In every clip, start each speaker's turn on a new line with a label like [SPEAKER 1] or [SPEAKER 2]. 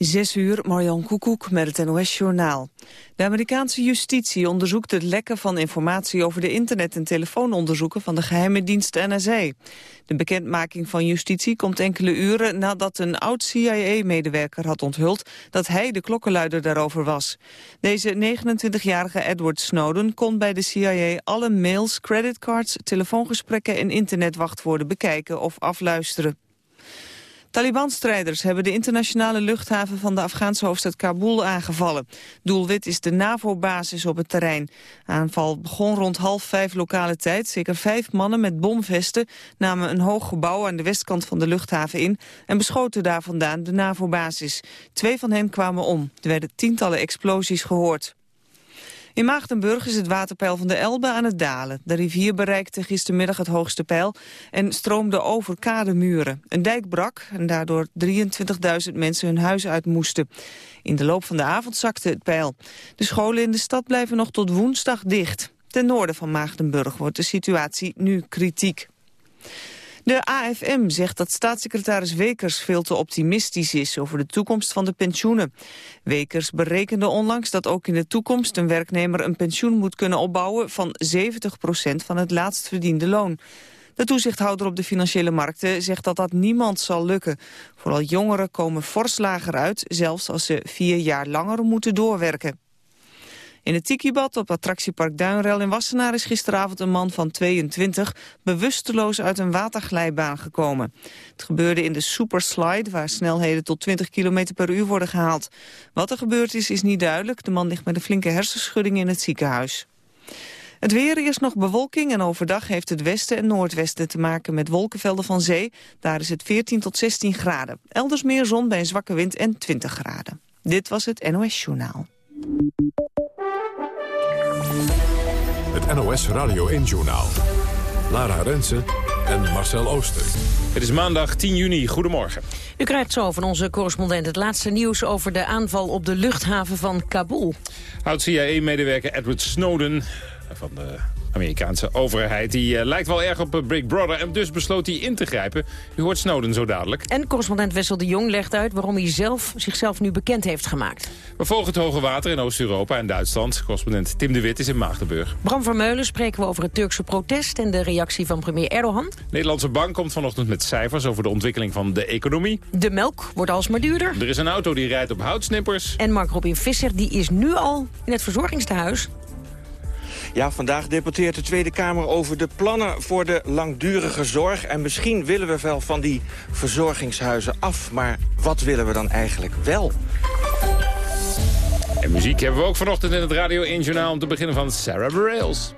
[SPEAKER 1] Zes uur, Marjan Koekoek met het NOS-journaal. De Amerikaanse justitie onderzoekt het lekken van informatie over de internet- en telefoononderzoeken van de geheime dienst NSA. De bekendmaking van justitie komt enkele uren nadat een oud-CIA-medewerker had onthuld dat hij de klokkenluider daarover was. Deze 29-jarige Edward Snowden kon bij de CIA alle mails, creditcards, telefoongesprekken en internetwachtwoorden bekijken of afluisteren. Taliban-strijders hebben de internationale luchthaven van de Afghaanse hoofdstad Kabul aangevallen. Doelwit is de NAVO-basis op het terrein. Aanval begon rond half vijf lokale tijd. Zeker vijf mannen met bomvesten namen een hoog gebouw aan de westkant van de luchthaven in en beschoten daar vandaan de NAVO-basis. Twee van hen kwamen om. Er werden tientallen explosies gehoord. In Maagdenburg is het waterpeil van de Elbe aan het dalen. De rivier bereikte gistermiddag het hoogste peil en stroomde over kademuren. Een dijk brak en daardoor 23.000 mensen hun huis uit moesten. In de loop van de avond zakte het peil. De scholen in de stad blijven nog tot woensdag dicht. Ten noorden van Maagdenburg wordt de situatie nu kritiek. De AFM zegt dat staatssecretaris Wekers veel te optimistisch is over de toekomst van de pensioenen. Wekers berekende onlangs dat ook in de toekomst een werknemer een pensioen moet kunnen opbouwen van 70% van het laatst verdiende loon. De toezichthouder op de financiële markten zegt dat dat niemand zal lukken. Vooral jongeren komen fors lager uit, zelfs als ze vier jaar langer moeten doorwerken. In het Tikibad op attractiepark Duinrel in Wassenaar is gisteravond een man van 22 bewusteloos uit een waterglijbaan gekomen. Het gebeurde in de Superslide waar snelheden tot 20 km per uur worden gehaald. Wat er gebeurd is is niet duidelijk. De man ligt met een flinke hersenschudding in het ziekenhuis. Het weer is nog bewolking en overdag heeft het westen en noordwesten te maken met wolkenvelden van zee. Daar is het 14 tot 16 graden. Elders meer zon bij een zwakke wind en 20 graden. Dit was het NOS Journaal.
[SPEAKER 2] Het NOS Radio 1-journaal. Lara Rensen en Marcel Ooster.
[SPEAKER 3] Het is maandag 10 juni. Goedemorgen.
[SPEAKER 4] U krijgt zo van onze correspondent het laatste nieuws over de aanval op de luchthaven van Kabul.
[SPEAKER 3] Oud-CIA-medewerker Edward Snowden van de Amerikaanse overheid. Die uh, lijkt wel erg op uh, Big Brother en dus besloot hij in te grijpen. U hoort Snowden zo dadelijk.
[SPEAKER 4] En correspondent Wessel de Jong legt uit waarom hij zelf, zichzelf nu bekend heeft gemaakt.
[SPEAKER 3] We volgen het hoge water in Oost-Europa en Duitsland. Correspondent Tim de Wit is in Maagdenburg.
[SPEAKER 4] Bram Vermeulen spreken we over het Turkse protest en de reactie van premier Erdogan.
[SPEAKER 3] Nederlandse Bank komt vanochtend met cijfers over de ontwikkeling van de economie.
[SPEAKER 4] De melk wordt alsmaar duurder.
[SPEAKER 3] Er is een auto die rijdt op houtsnippers.
[SPEAKER 4] En Mark Robin Visser die is nu al in het verzorgingstehuis
[SPEAKER 5] ja, vandaag debatteert de Tweede Kamer over de plannen voor de langdurige zorg. En misschien willen we wel van die verzorgingshuizen af. Maar wat willen we dan eigenlijk wel?
[SPEAKER 3] En muziek hebben we ook vanochtend in het Radio 1 Journaal... om te beginnen van Sarah Bareilles.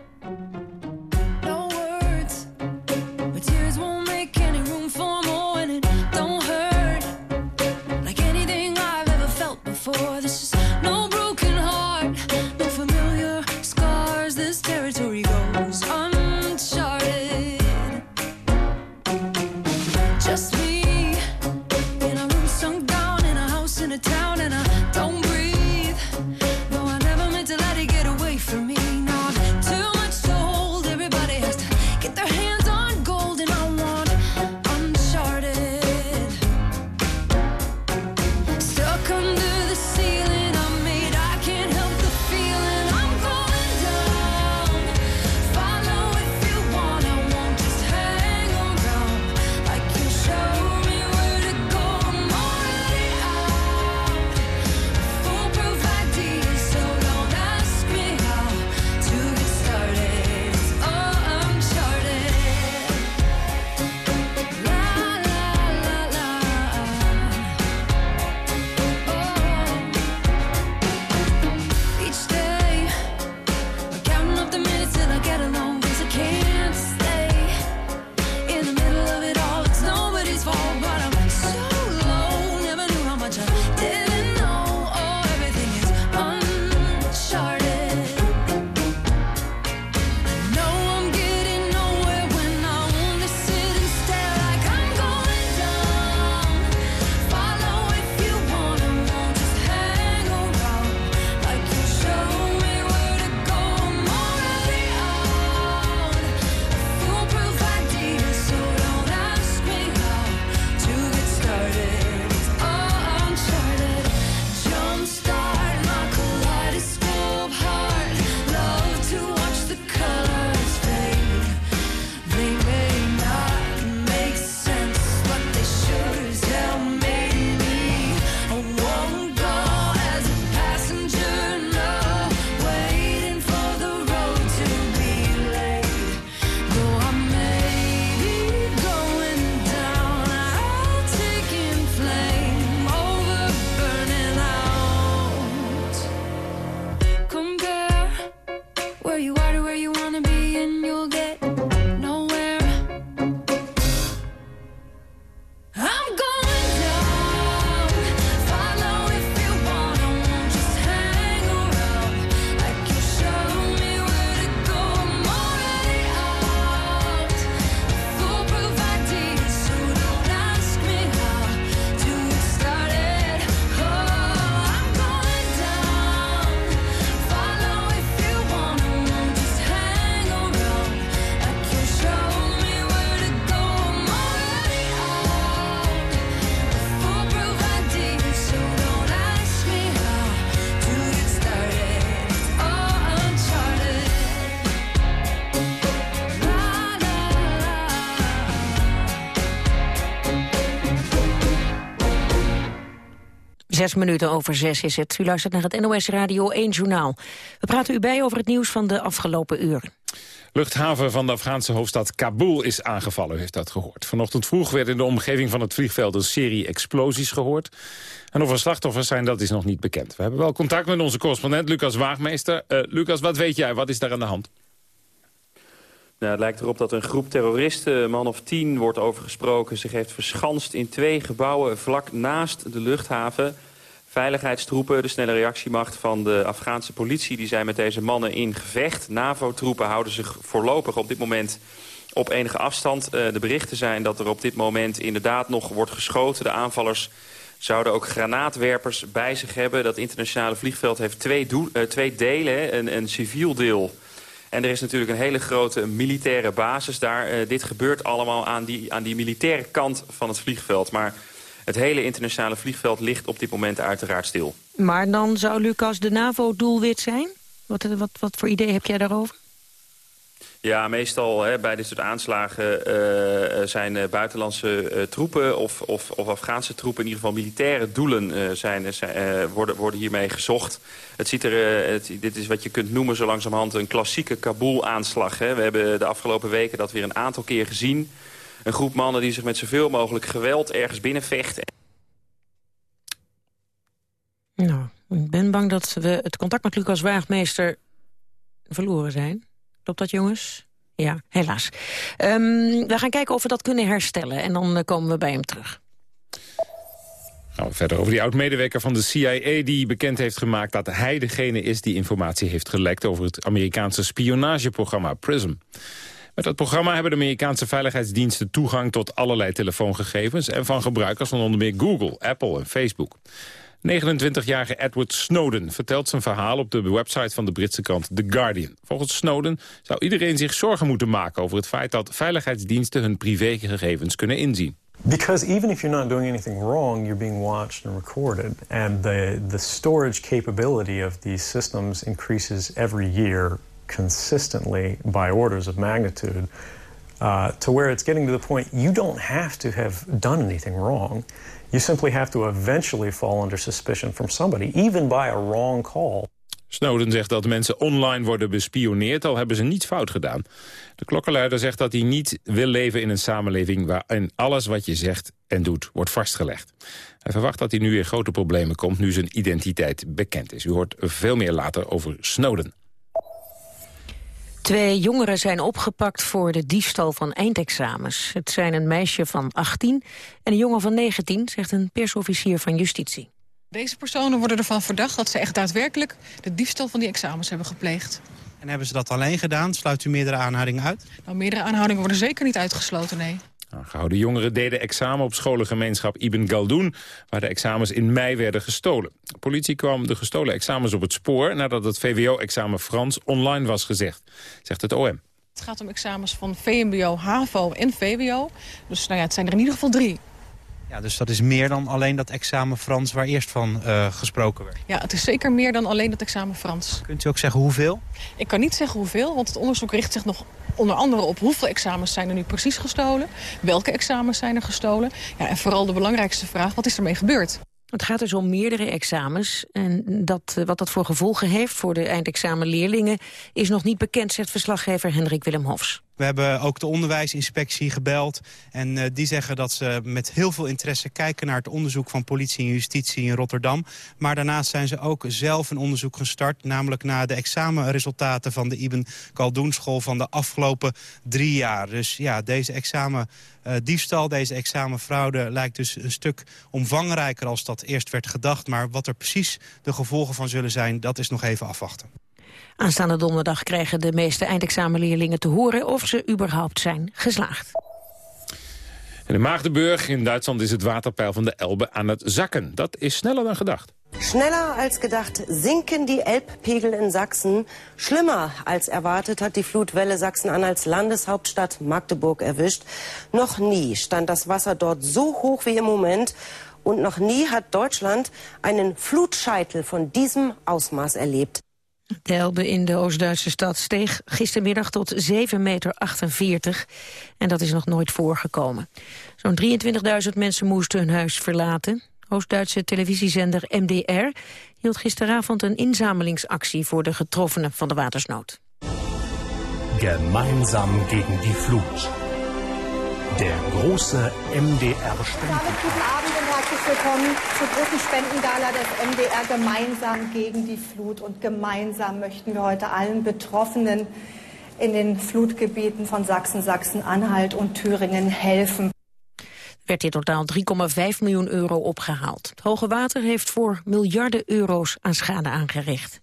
[SPEAKER 4] Zes minuten over zes is het. U luistert naar het NOS Radio 1 Journaal. We praten u bij over het nieuws van de afgelopen uren.
[SPEAKER 3] Luchthaven van de Afghaanse hoofdstad Kabul is aangevallen, u heeft dat gehoord. Vanochtend vroeg werd in de omgeving van het vliegveld een serie explosies gehoord. En of er slachtoffers zijn, dat is nog niet bekend. We hebben wel contact met onze correspondent Lucas Waagmeester. Uh, Lucas, wat weet jij? Wat is daar aan de hand?
[SPEAKER 6] Nou, het lijkt erop dat een groep terroristen, een man of tien wordt overgesproken... zich heeft verschanst in twee gebouwen vlak naast de luchthaven. Veiligheidstroepen, de snelle reactiemacht van de Afghaanse politie... die zijn met deze mannen in gevecht. NAVO-troepen houden zich voorlopig op dit moment op enige afstand. Uh, de berichten zijn dat er op dit moment inderdaad nog wordt geschoten. De aanvallers zouden ook granaatwerpers bij zich hebben. Dat internationale vliegveld heeft twee, uh, twee delen, een, een civiel deel en er is natuurlijk een hele grote militaire basis daar. Uh, dit gebeurt allemaal aan die, aan die militaire kant van het vliegveld. Maar het hele internationale vliegveld ligt op dit moment uiteraard stil.
[SPEAKER 4] Maar dan zou Lucas de NAVO-doelwit zijn? Wat, wat, wat voor idee heb jij daarover?
[SPEAKER 6] Ja, meestal hè, bij dit soort aanslagen uh, zijn uh, buitenlandse uh, troepen of, of, of, Afghaanse troepen, in ieder geval militaire doelen zijn, zijn worden, worden hiermee gezocht. Het ziet er, het, dit is wat je kunt noemen zo langzamerhand een klassieke Kabul-aanslag. We hebben de afgelopen weken dat weer een aantal keer gezien. Een groep mannen die zich met zoveel mogelijk geweld ergens binnenvechten.
[SPEAKER 4] Nou, ik ben bang dat we het contact met Lucas Waagmeester verloren zijn. Klopt dat, jongens? Ja, helaas. Um, we gaan kijken of we dat kunnen herstellen. En dan uh, komen we bij hem terug.
[SPEAKER 3] Gaan we verder over die oud-medewerker van de CIA... die bekend heeft gemaakt dat hij degene is die informatie heeft gelekt... over het Amerikaanse spionageprogramma PRISM. Met dat programma hebben de Amerikaanse veiligheidsdiensten toegang tot allerlei telefoongegevens... en van gebruikers van onder meer Google, Apple en Facebook. 29-jarige Edward Snowden vertelt zijn verhaal op de website van de Britse krant The Guardian. Volgens Snowden zou iedereen zich zorgen moeten maken over het feit dat veiligheidsdiensten hun privégegevens kunnen inzien.
[SPEAKER 7] Because even if you're not doing anything wrong, you're being watched and recorded. And the, the storage capability of these systems increases every year consistently by orders of magnitude. Uh, to where it's getting to the point you don't have to have done anything wrong. You simply have to eventually fall under suspicion from somebody, even by a wrong call.
[SPEAKER 3] Snowden zegt dat mensen online worden bespioneerd, al hebben ze niets fout gedaan. De klokkenluider zegt dat hij niet wil leven in een samenleving... waarin alles wat je zegt en doet wordt vastgelegd. Hij verwacht dat hij nu in grote problemen komt nu zijn identiteit bekend is. U hoort veel meer later over Snowden.
[SPEAKER 4] Twee jongeren zijn opgepakt voor de diefstal van eindexamens. Het zijn een meisje van 18 en een jongen van 19, zegt een persofficier van justitie.
[SPEAKER 8] Deze personen worden ervan verdacht dat ze echt daadwerkelijk de diefstal van die examens hebben gepleegd.
[SPEAKER 9] En hebben ze dat alleen gedaan? Sluit u meerdere aanhoudingen uit?
[SPEAKER 8] Nou, meerdere aanhoudingen worden zeker niet uitgesloten, nee.
[SPEAKER 3] Aangehouden jongeren deden examen op scholengemeenschap Ibn Galdoen... waar de examens in mei werden gestolen. De politie kwam de gestolen examens op het spoor... nadat het VWO-examen Frans online was gezegd, zegt het OM.
[SPEAKER 8] Het gaat om examens van VMBO, HAVO en VWO. Dus nou ja, het zijn er in ieder geval drie.
[SPEAKER 9] Ja, dus dat is meer dan alleen dat examen Frans waar eerst van uh, gesproken werd?
[SPEAKER 8] Ja, het is zeker meer dan alleen dat examen Frans.
[SPEAKER 9] Kunt u ook zeggen hoeveel?
[SPEAKER 8] Ik kan niet zeggen hoeveel, want het onderzoek richt zich nog onder andere op hoeveel examens zijn er nu precies gestolen. Welke examens zijn er gestolen? Ja, en vooral de belangrijkste vraag, wat is ermee gebeurd?
[SPEAKER 4] Het gaat dus om meerdere examens. En dat, wat dat voor gevolgen heeft voor de eindexamenleerlingen... is nog niet bekend, zegt verslaggever Hendrik Willem Hofs.
[SPEAKER 9] We hebben ook de onderwijsinspectie gebeld. En uh, die zeggen dat ze met heel veel interesse kijken naar het onderzoek van politie en justitie in Rotterdam. Maar daarnaast zijn ze ook zelf een onderzoek gestart. Namelijk naar de examenresultaten van de Ibn Khaldun van de afgelopen drie jaar. Dus ja, deze examendiefstal, uh, deze examenfraude lijkt dus een stuk omvangrijker als dat eerst werd gedacht. Maar wat er precies de gevolgen van zullen zijn, dat is nog even afwachten.
[SPEAKER 4] Aanstaande donderdag krijgen de meeste eindexamenleerlingen te horen of ze überhaupt zijn geslaagd.
[SPEAKER 3] In de Maagdenburg in Duitsland is het waterpeil van de Elbe aan het zakken. Dat is sneller dan gedacht.
[SPEAKER 10] Schneller als gedacht sinken die Elbpegel in Sachsen. Schlimmer als erwartet hat die Flutwelle Sachsen-Anhalts Landeshauptstadt Magdeburg erwischt. Noch nie stand das Wasser dort so hoch wie im Moment. Und noch nie hat Deutschland einen Flutscheitel von diesem Ausmaß erlebt.
[SPEAKER 4] De Elbe in de Oost-Duitse stad steeg gistermiddag tot 7,48 meter. En dat is nog nooit voorgekomen. Zo'n 23.000 mensen moesten hun huis verlaten. Oost-Duitse televisiezender MDR hield gisteravond een inzamelingsactie voor de getroffenen van de watersnood.
[SPEAKER 11] Gemeinsam gegen die Flut. Der große MDR-Spenden.
[SPEAKER 12] Herzlich willkommen zur großen Spendengala des MDR Gemeinsam gegen die Flut. Und gemeinsam möchten wir heute allen Betroffenen in den Flutgebieten von Sachsen, Sachsen-Anhalt und Thüringen helfen.
[SPEAKER 4] werd in totaal 3,5 miljoen euro opgehaald. Hoge Water heeft voor miljarden euro's aan schade aangericht.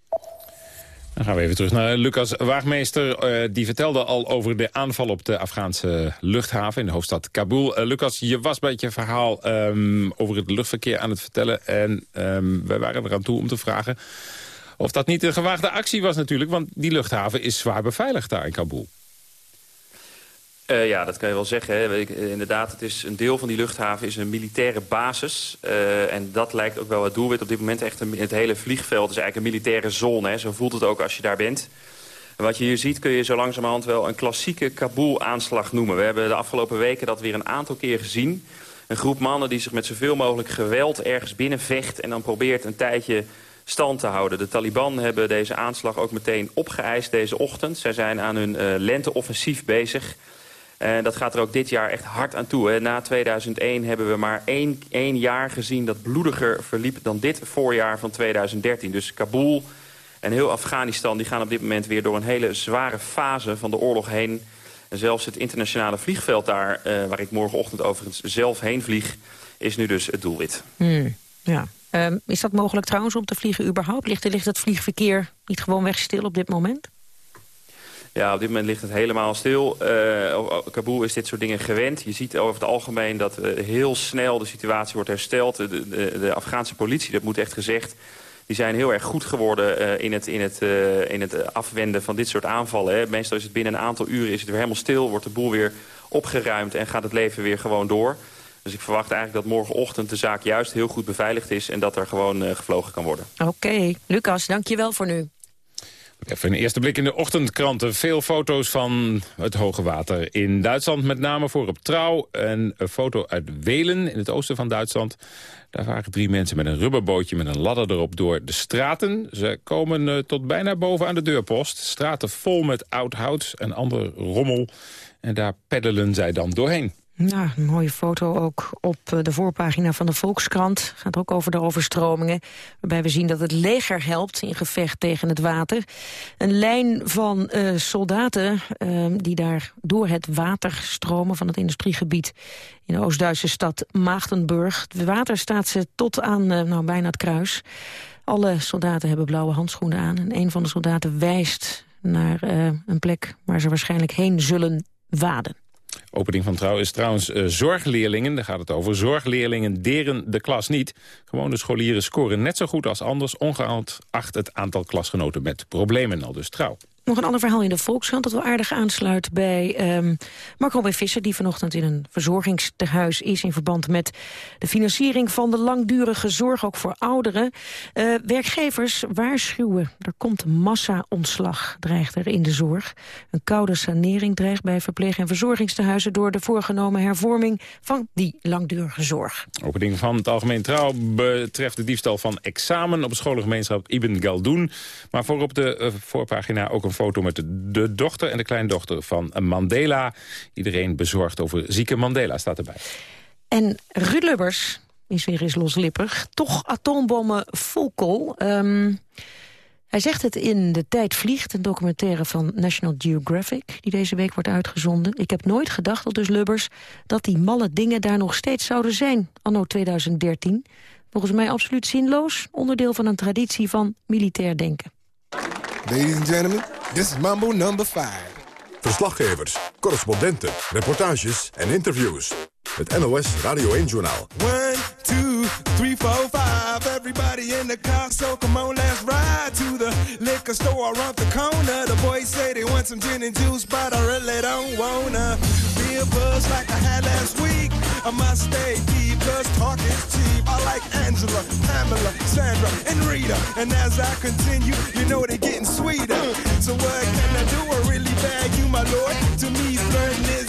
[SPEAKER 3] Dan gaan we even terug naar Lucas Waagmeester. Uh, die vertelde al over de aanval op de Afghaanse luchthaven in de hoofdstad Kabul. Uh, Lucas, je was bij je verhaal um, over het luchtverkeer aan het vertellen. En um, wij waren eraan toe om te vragen of dat niet een gewaagde actie was natuurlijk. Want die luchthaven is zwaar beveiligd daar in Kabul.
[SPEAKER 6] Uh, ja, dat kan je wel zeggen. Hè. Ik, inderdaad, het is een deel van die luchthaven is een militaire basis. Uh, en dat lijkt ook wel het doelwit op dit moment. Echt een, het hele vliegveld is eigenlijk een militaire zone. Hè. Zo voelt het ook als je daar bent. En wat je hier ziet kun je zo langzamerhand wel een klassieke Kabul-aanslag noemen. We hebben de afgelopen weken dat weer een aantal keer gezien. Een groep mannen die zich met zoveel mogelijk geweld ergens binnenvecht... en dan probeert een tijdje stand te houden. De Taliban hebben deze aanslag ook meteen opgeëist deze ochtend. Zij zijn aan hun lenteoffensief bezig... En dat gaat er ook dit jaar echt hard aan toe. Hè. Na 2001 hebben we maar één, één jaar gezien dat bloediger verliep dan dit voorjaar van 2013. Dus Kabul en heel Afghanistan die gaan op dit moment weer door een hele zware fase van de oorlog heen. En zelfs het internationale vliegveld daar, uh, waar ik morgenochtend overigens zelf heen vlieg, is nu dus het doelwit.
[SPEAKER 4] Hmm, ja. Um, is dat mogelijk trouwens om te vliegen überhaupt? Ligt, ligt het vliegverkeer niet gewoon weg stil op dit moment?
[SPEAKER 6] Ja, op dit moment ligt het helemaal stil. Uh, Kabul is dit soort dingen gewend. Je ziet over het algemeen dat uh, heel snel de situatie wordt hersteld. De, de, de, Afghaanse politie, dat moet echt gezegd... die zijn heel erg goed geworden uh, in, het, in, het, in het afwenden van dit soort aanvallen. Hè. Meestal is het binnen een aantal uren is het weer helemaal stil... wordt de boel weer opgeruimd en gaat het leven weer gewoon door. Dus ik verwacht eigenlijk dat morgenochtend de zaak juist heel goed beveiligd is... en dat er gewoon gevlogen kan worden.
[SPEAKER 4] Oké. Lucas, dank je wel voor nu.
[SPEAKER 3] Even een eerste blik in de ochtendkranten. Veel foto's van het hoge water in Duitsland, met name voor op Trouw. En een foto uit Welen, in het oosten van Duitsland. Daar waren drie mensen met een rubberbootje met een ladder erop door de straten. Ze komen uh, tot bijna boven aan de deurpost. Straten vol met oud hout en andere rommel. En daar peddelen zij dan doorheen.
[SPEAKER 4] Ja, een mooie foto ook op eh, de voorpagina van de Volkskrant. Gaat ook over de overstromingen. Waarbij we zien dat het leger helpt in gevecht tegen het water. Een lijn van uh, soldaten uh, die daar door het water stromen van het industriegebied in de Oost-Duitse stad Maagdenburg. Het water staat ze tot aan uh, nou, bijna het kruis. Alle soldaten hebben blauwe handschoenen aan. En een van de soldaten wijst naar een plek waar ze waarschijnlijk heen zullen waden.
[SPEAKER 3] Opening van Trouw is trouwens uh, zorgleerlingen. Daar gaat het over. Zorgleerlingen deren de klas niet. Gewone scholieren scoren net zo goed als anders... ongeacht het aantal klasgenoten met problemen. Al dus Trouw.
[SPEAKER 4] Nog een ander verhaal in de Volkskrant dat wel aardig aansluit bij um, Mark Robin Visser... die vanochtend in een verzorgingstehuis is in verband met de financiering van de langdurige zorg, ook voor ouderen. Uh, werkgevers waarschuwen, er komt massa-ontslag, dreigt er in de zorg. Een koude sanering dreigt bij verpleeg- en verzorgingstehuizen... door de voorgenomen hervorming van die langdurige zorg.
[SPEAKER 3] Opening van het Algemeen Trouw betreft de diefstal van examen... op scholengemeenschap Ibn Galdoen. Maar voor op de uh, voorpagina ook een foto met de dochter en de kleindochter van Mandela. Iedereen bezorgd over zieke Mandela staat erbij.
[SPEAKER 4] En Ruud Lubbers is weer eens loslippig. Toch atoombommen Volkel. Um, hij zegt het in De Tijd Vliegt, een documentaire van National Geographic... die deze week wordt uitgezonden. Ik heb nooit gedacht, al dus Lubbers, dat die malle dingen daar nog steeds zouden zijn, anno 2013. Volgens mij absoluut zinloos, onderdeel van een traditie van militair denken.
[SPEAKER 13] Ladies and gentlemen, this is Mambo number 5.
[SPEAKER 2] Verslaggevers, correspondenten, reportages en interviews. Het NOS Radio 1-journaal.
[SPEAKER 13] 1, 2, 3, 4, 5. Everybody in the car, so come on, let's ride to the liquor store around the corner. The boys say they want some gin and juice, but I really don't wanna be a buzz like I had last week. I must stay deep, cause talk is cheap. I like Angela, Pamela, Sandra, and Rita. And as I continue, you know they're getting sweeter. So what can I do? I really bag you, my lord. To me, flirting is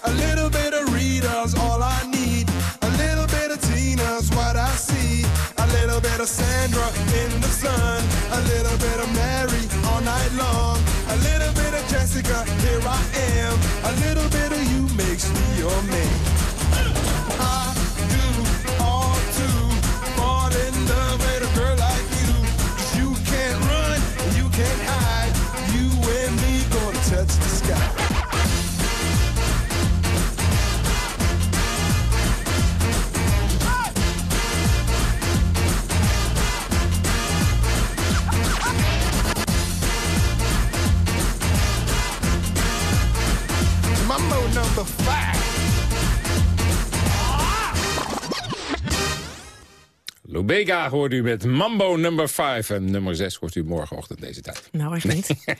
[SPEAKER 3] Lubega hoort u met Mambo nummer 5. En nummer 6 hoort u morgenochtend deze tijd.
[SPEAKER 4] Nou, echt niet.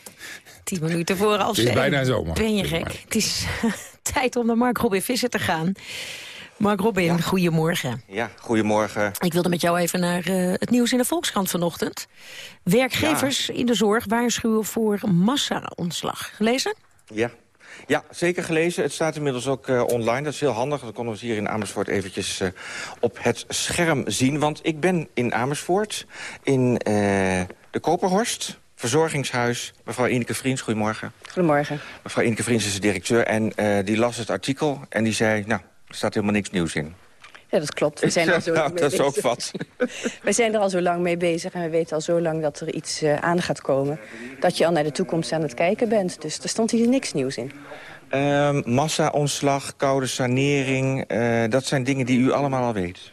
[SPEAKER 4] Tien minuten voor half
[SPEAKER 3] Het is bijna zomer.
[SPEAKER 4] Ben je gek? Het is tijd om naar Mark Robin Visser te gaan. Mark Robin, goedemorgen.
[SPEAKER 5] Ja, goedemorgen.
[SPEAKER 4] Ik wilde met jou even naar eh, het nieuws in de Volkskrant vanochtend. Werkgevers in de zorg waarschuwen voor massa-ontslag. Gelezen?
[SPEAKER 5] Ja. Ja, zeker gelezen. Het staat inmiddels ook eh, online. Dat is heel handig. Dan konden we het hier in Amersfoort eventjes eh, op het scherm zien. Want ik ben in Amersfoort, in eh, de Koperhorst, verzorgingshuis. Mevrouw Ineke Vriends, goedemorgen.
[SPEAKER 14] Goedemorgen.
[SPEAKER 5] Mevrouw Ineke Vriends is de directeur en die las het artikel en die zei... nou, er staat helemaal niks nieuws in.
[SPEAKER 14] Ja, dat klopt. We zijn er zo lang mee
[SPEAKER 5] dat is ook wat.
[SPEAKER 14] We zijn er al zo lang mee bezig en we weten al zo lang dat er iets eh, aan gaat komen. Dat je al naar de toekomst aan het kijken bent. Dus er stond hier niks nieuws in.
[SPEAKER 5] Ehm Massa-ontslag, koude sanering, eh, dat zijn dingen die u allemaal al weet.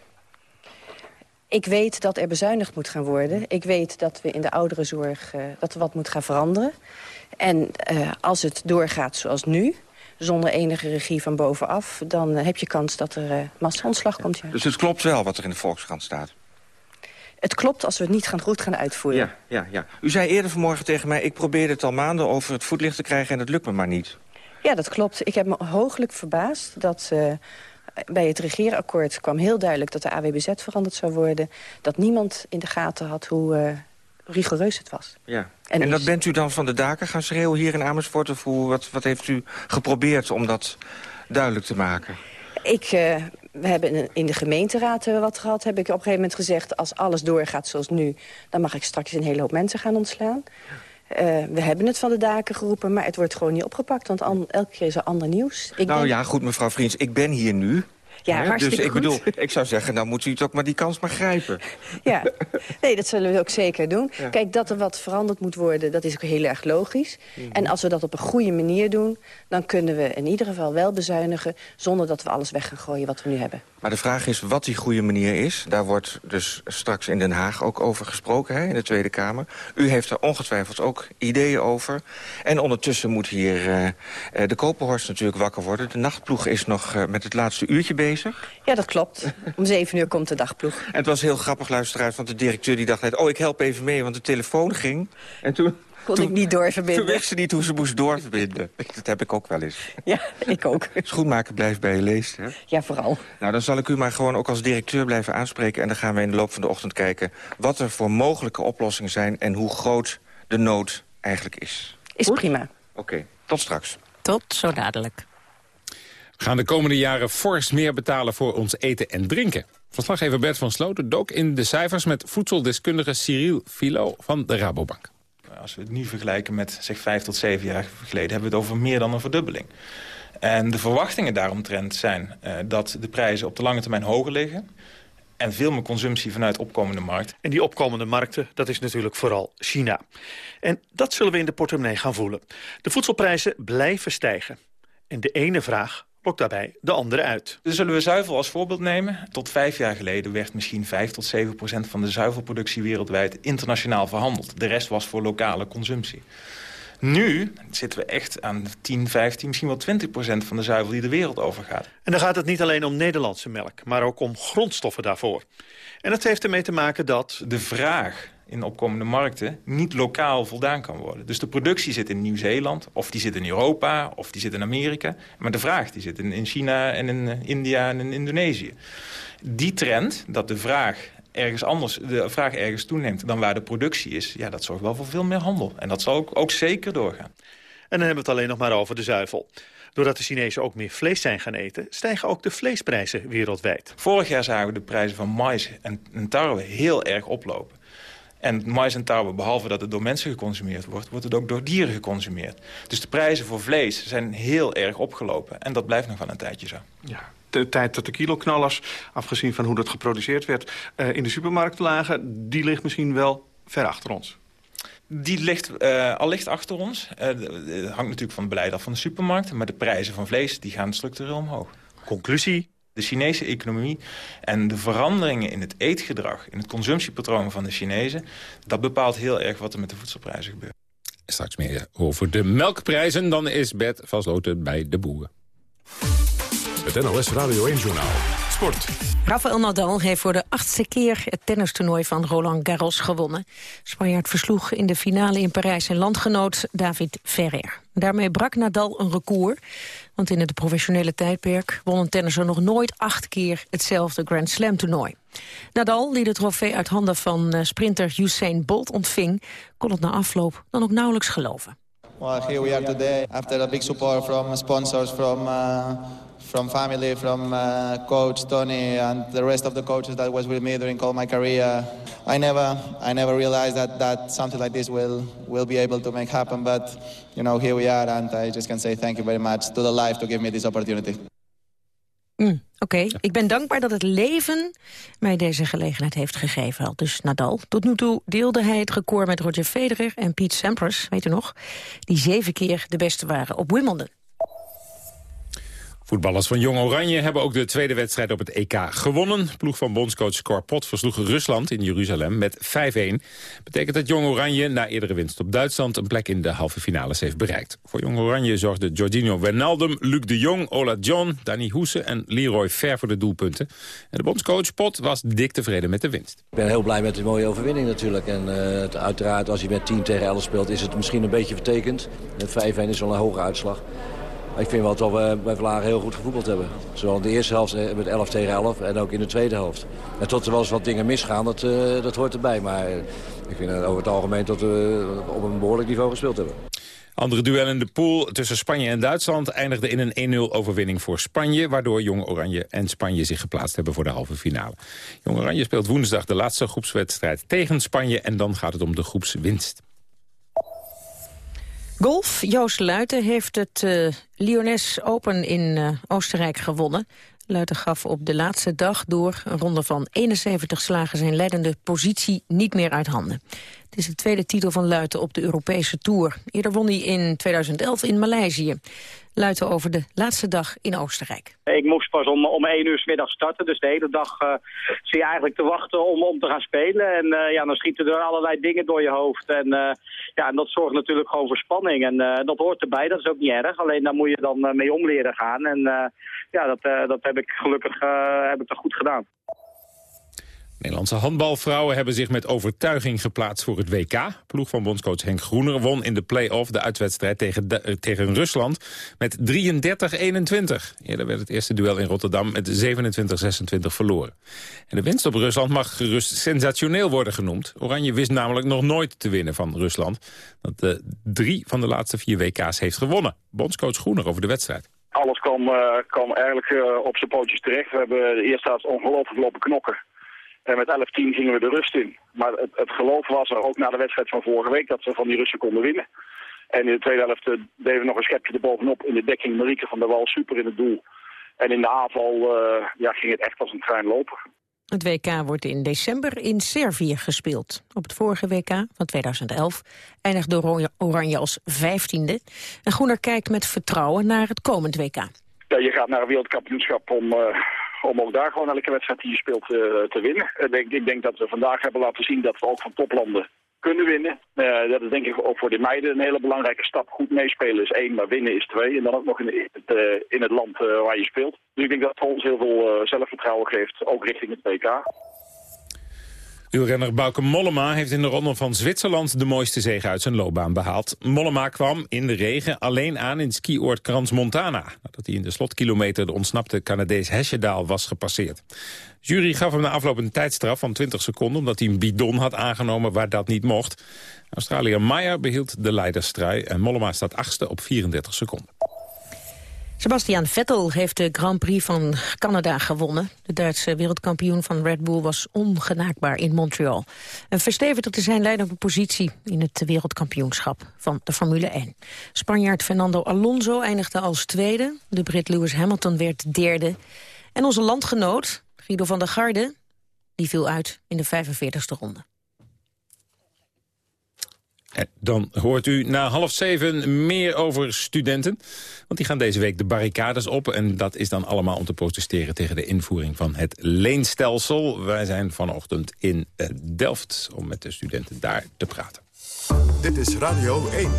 [SPEAKER 14] Ik weet dat er bezuinigd moet gaan worden. Ik weet dat we in de ouderenzorg uh, dat er wat moet gaan veranderen. En uh, als het doorgaat zoals nu, zonder enige regie van bovenaf... dan uh, heb je kans dat er uh, massa-ontslag komt. Ja.
[SPEAKER 5] Dus het klopt wel wat er in de Volkskrant staat?
[SPEAKER 14] Het klopt als we het niet gaan, goed gaan uitvoeren.
[SPEAKER 5] Ja, ja, ja. U zei eerder vanmorgen tegen mij... ik probeerde het al maanden over het voetlicht te krijgen en het lukt me maar niet.
[SPEAKER 14] Ja, dat klopt. Ik heb me hooglijk verbaasd dat... Uh, bij het regeerakkoord kwam heel duidelijk dat de AWBZ veranderd zou worden. Dat niemand in de gaten had hoe uh, rigoureus het was.
[SPEAKER 5] Ja. En, en dat bent u dan van de daken gaan schreeuwen hier in Amersfoort? Of hoe, wat, wat heeft u geprobeerd om dat duidelijk te maken?
[SPEAKER 14] Ik, uh, we hebben in de gemeenteraad uh, wat gehad. Heb ik op een gegeven moment gezegd... als alles doorgaat zoals nu... dan mag ik straks een hele hoop mensen gaan ontslaan. Uh, we hebben het van de daken geroepen, maar het wordt gewoon niet opgepakt. Want an, elke keer is er ander nieuws.
[SPEAKER 5] Ik nou denk... ja, goed mevrouw Vriends, ik ben hier nu.
[SPEAKER 15] Ja,
[SPEAKER 5] dus ik
[SPEAKER 15] goed.
[SPEAKER 5] bedoel, ik zou zeggen, nou moet u toch maar die kans maar grijpen.
[SPEAKER 15] Ja, nee, dat zullen we ook zeker doen. Kijk, dat er wat veranderd moet worden, dat is ook heel erg logisch.
[SPEAKER 5] Mhm.
[SPEAKER 15] En als we dat op een goede manier doen... dan kunnen we in ieder geval wel bezuinigen... zonder dat we alles weg gaan gooien wat we nu hebben.
[SPEAKER 5] Maar de vraag is wat die goede manier is. Daar wordt dus straks in Den Haag ook over gesproken, hè, in de Tweede Kamer. U heeft daar ongetwijfeld ook ideeën over. En ondertussen moet hier eh, eh, de Koperhorst natuurlijk wakker worden. De nachtploeg is nog eh, met het laatste uurtje bezig.
[SPEAKER 15] Ja, dat klopt. Om zeven uur komt de dagploeg.
[SPEAKER 5] En het was heel grappig, luisteraars, want de directeur die dacht... net, oh, ik help even mee, want de telefoon ging. En toen...
[SPEAKER 15] Kon
[SPEAKER 5] toen,
[SPEAKER 15] ik niet doorverbinden.
[SPEAKER 5] Toen wist ze niet hoe ze moest doorverbinden. Dat heb ik ook wel eens.
[SPEAKER 15] Ja, ik ook.
[SPEAKER 5] Schoenmaker blijft bij je leest, hè?
[SPEAKER 15] Ja, vooral.
[SPEAKER 5] Nou, dan zal ik u maar gewoon ook als directeur blijven aanspreken... en dan gaan we in de loop van de ochtend kijken... wat er voor mogelijke oplossingen zijn... en hoe groot de nood eigenlijk is.
[SPEAKER 15] Is prima.
[SPEAKER 5] Oké, tot straks.
[SPEAKER 4] Tot zo dadelijk.
[SPEAKER 3] We gaan de komende jaren fors meer betalen voor ons eten en drinken. Verslaggever Bert van Sloten dook in de cijfers met voedseldeskundige Cyril Filo van de Rabobank.
[SPEAKER 16] Als we het nu vergelijken met zeg vijf tot zeven jaar geleden... hebben we het over meer dan een verdubbeling. En de verwachtingen daaromtrent zijn uh, dat de prijzen op de lange termijn hoger liggen... en veel meer consumptie vanuit opkomende markten.
[SPEAKER 17] En die opkomende markten, dat is natuurlijk vooral China. En dat zullen we in de portemonnee gaan voelen. De voedselprijzen blijven stijgen. En de ene vraag daarbij de andere uit.
[SPEAKER 16] Dus zullen we zuivel als voorbeeld nemen. Tot vijf jaar geleden werd misschien 5 tot 7 procent van de zuivelproductie wereldwijd internationaal verhandeld. De rest was voor lokale consumptie. Nu zitten we echt aan 10, 15, misschien wel 20 procent van de zuivel die de wereld overgaat.
[SPEAKER 17] En dan gaat het niet alleen om Nederlandse melk, maar ook om grondstoffen daarvoor. En dat heeft ermee te maken dat...
[SPEAKER 16] De vraag in opkomende markten niet lokaal voldaan kan worden. Dus de productie zit in Nieuw-Zeeland, of die zit in Europa, of die zit in Amerika. Maar de vraag die zit in, in China en in uh, India en in Indonesië. Die trend, dat de vraag ergens anders, de vraag ergens toeneemt dan waar de productie is... ja, dat zorgt wel voor veel meer handel. En dat zal ook, ook zeker doorgaan.
[SPEAKER 17] En dan hebben we het alleen nog maar over de zuivel. Doordat de Chinezen ook meer vlees zijn gaan eten... stijgen ook de vleesprijzen wereldwijd.
[SPEAKER 16] Vorig jaar zagen we de prijzen van mais en tarwe heel erg oplopen. En mais en tarwe, behalve dat het door mensen geconsumeerd wordt... wordt het ook door dieren geconsumeerd. Dus de prijzen voor vlees zijn heel erg opgelopen. En dat blijft nog wel een tijdje zo.
[SPEAKER 17] Ja, de tijd dat de kiloknallers, afgezien van hoe dat geproduceerd werd... Uh, in de supermarkt lagen, die ligt misschien wel ver achter ons.
[SPEAKER 16] Die ligt uh, al licht achter ons. Uh, het hangt natuurlijk van het beleid af van de supermarkt. Maar de prijzen van vlees die gaan structureel omhoog.
[SPEAKER 17] Conclusie?
[SPEAKER 16] De Chinese economie en de veranderingen in het eetgedrag... in het consumptiepatroon van de Chinezen... dat bepaalt heel erg wat er met de voedselprijzen gebeurt.
[SPEAKER 3] Straks meer over de melkprijzen. Dan is Bert vastloten bij de boeren.
[SPEAKER 2] Het NOS Radio 1-journaal. Sport.
[SPEAKER 4] Rafael Nadal heeft voor de achtste keer het tennistoernooi van Roland Garros gewonnen. Spanjaard versloeg in de finale in Parijs zijn landgenoot David Ferrer. Daarmee brak Nadal een record, want in het professionele tijdperk won een tennisser nog nooit acht keer hetzelfde Grand Slam toernooi. Nadal, die de trofee uit handen van sprinter Usain Bolt ontving, kon het na afloop dan ook nauwelijks geloven.
[SPEAKER 18] Well, here we are today after a big support from sponsors, from uh, from family, from uh, coach Tony and the rest of the coaches that was with me during all my career. I never, I never realized that, that something like this will will be able to make happen. But you know, here we are, and I just can say thank you very much to the life to give me this opportunity.
[SPEAKER 4] Mm, Oké, ik ben dankbaar dat het leven mij deze gelegenheid heeft gegeven. Al dus Nadal. Tot nu toe deelde hij het record met Roger Federer en Pete Sampras, weet u nog? Die zeven keer de beste waren op Wimbledon.
[SPEAKER 3] Voetballers van Jong Oranje hebben ook de tweede wedstrijd op het EK gewonnen. Ploeg van bondscoach Cor Pot versloeg Rusland in Jeruzalem met 5-1. Betekent dat Jong Oranje na eerdere winst op Duitsland... een plek in de halve finales heeft bereikt. Voor Jong Oranje zorgden Jorginho Wijnaldum, Luc de Jong, Ola John... Danny Hoese en Leroy Ver voor de doelpunten. En de bondscoach Pot was dik tevreden met de winst.
[SPEAKER 19] Ik ben heel blij met de mooie overwinning natuurlijk. En het, uiteraard als je met 10 tegen 11 speelt is het misschien een beetje vertekend. 5-1 is wel een hoge uitslag. Ik vind wel dat we bij Vlagen heel goed gevoetbald hebben. Zowel in de eerste helft met 11 tegen 11 en ook in de tweede helft. En tot er wel eens wat dingen misgaan, dat, uh, dat hoort erbij. Maar ik vind over het algemeen dat we op een behoorlijk niveau gespeeld hebben.
[SPEAKER 3] Andere duel in de pool tussen Spanje en Duitsland eindigde in een 1-0 overwinning voor Spanje... waardoor Jong Oranje en Spanje zich geplaatst hebben voor de halve finale. Jong Oranje speelt woensdag de laatste groepswedstrijd tegen Spanje... en dan gaat het om de groepswinst.
[SPEAKER 4] Golf. Joost Luiten heeft het uh, Open in uh, Oostenrijk gewonnen. Luiten gaf op de laatste dag door een ronde van 71 slagen zijn leidende positie niet meer uit handen. Het is de tweede titel van Luiten op de Europese Tour. Eerder won hij in 2011 in Maleisië. Luiten over de laatste dag in Oostenrijk.
[SPEAKER 20] Ik moest pas om, om 1 uur s middag starten, dus de hele dag uh, zie je eigenlijk te wachten om, om te gaan spelen. En uh, ja, dan schieten er allerlei dingen door je hoofd. En, uh, ja, en dat zorgt natuurlijk gewoon voor spanning. En dat hoort erbij, dat is ook niet erg. Alleen daar moet je dan mee om leren gaan. En ja, dat, dat heb ik gelukkig heb ik dat goed gedaan.
[SPEAKER 3] Nederlandse handbalvrouwen hebben zich met overtuiging geplaatst voor het WK. Ploeg van bondscoach Henk Groener won in de play-off de uitwedstrijd tegen, de, tegen Rusland met 33-21. Eerder werd het eerste duel in Rotterdam met 27-26 verloren. En de winst op Rusland mag gerust sensationeel worden genoemd. Oranje wist namelijk nog nooit te winnen van Rusland. Dat de drie van de laatste vier WK's heeft gewonnen. Bondscoach Groener over de wedstrijd.
[SPEAKER 21] Alles kwam, uh, kwam eigenlijk uh, op zijn pootjes terecht. We hebben de eerste ongelooflijk lopen knokken. En met 11-10 gingen we de rust in. Maar het, het, geloof was er ook na de wedstrijd van vorige week dat ze van die Russen konden winnen. En in de tweede helft uh, deden we nog een schepje erbovenop in de dekking. Marieke van der Wal super in het doel. En in de aanval uh, ja, ging het echt als een trein lopen.
[SPEAKER 4] Het WK wordt in december in Servië gespeeld. Op het vorige WK van 2011 eindigde Oranje als vijftiende. En Groener kijkt met vertrouwen naar het komend WK.
[SPEAKER 21] Ja, je gaat naar een wereldkampioenschap om... Uh, om ook daar gewoon elke wedstrijd die je speelt uh, te winnen. Ik denk, ik denk dat we vandaag hebben laten zien dat we ook van toplanden kunnen winnen. Uh, dat is denk ik ook voor de meiden een hele belangrijke stap. Goed meespelen is één, maar winnen is twee. En dan ook nog in het, uh, in het land waar je speelt. Dus ik denk dat het ons heel veel zelfvertrouwen geeft, ook richting het WK.
[SPEAKER 3] Uurrenner Bauke Mollema heeft in de ronde van Zwitserland de mooiste zege uit zijn loopbaan behaald. Mollema kwam in de regen alleen aan in skioord Crans Montana. Nadat hij in de slotkilometer de ontsnapte Canadees Hesjedaal was gepasseerd. Jury gaf hem na afloop een tijdstraf van 20 seconden... omdat hij een bidon had aangenomen waar dat niet mocht. Australiër Meyer behield de leiderstrui en Mollema staat achtste op 34 seconden.
[SPEAKER 4] Sebastian Vettel heeft de Grand Prix van Canada gewonnen. De Duitse wereldkampioen van Red Bull was ongenaakbaar in Montreal. En verstevigde zijn leidende positie in het wereldkampioenschap van de Formule 1. Spanjaard Fernando Alonso eindigde als tweede. De Brit Lewis Hamilton werd derde. En onze landgenoot, Guido van der Garde, die viel uit in de 45e ronde.
[SPEAKER 3] Dan hoort u na half zeven meer over studenten. Want die gaan deze week de barricades op. En dat is dan allemaal om te protesteren tegen de invoering van het leenstelsel. Wij zijn vanochtend in eh, Delft om met de studenten daar te praten.
[SPEAKER 2] Dit is Radio 1.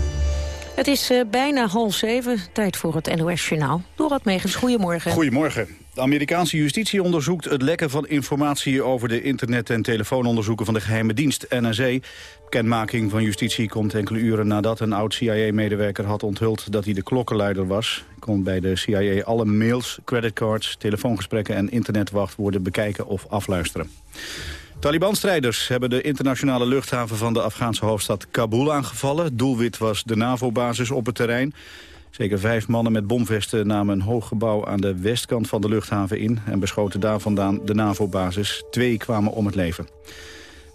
[SPEAKER 4] Het is uh, bijna half zeven, tijd voor het NOS-journaal. Dorot Megens, goedemorgen.
[SPEAKER 22] Goedemorgen. De Amerikaanse justitie onderzoekt het lekken van informatie... over de internet- en telefoononderzoeken van de geheime dienst NSA. Kenmaking van justitie komt enkele uren nadat een oud-CIA-medewerker had onthuld... dat hij de klokkenluider was. Kon bij de CIA alle mails, creditcards, telefoongesprekken en internetwachtwoorden bekijken of afluisteren. Taliban-strijders hebben de internationale luchthaven van de Afghaanse hoofdstad Kabul aangevallen. Doelwit was de NAVO-basis op het terrein. Zeker vijf mannen met bomvesten namen een hoog gebouw aan de westkant van de luchthaven in... en beschoten daar vandaan de NAVO-basis. Twee kwamen om het leven.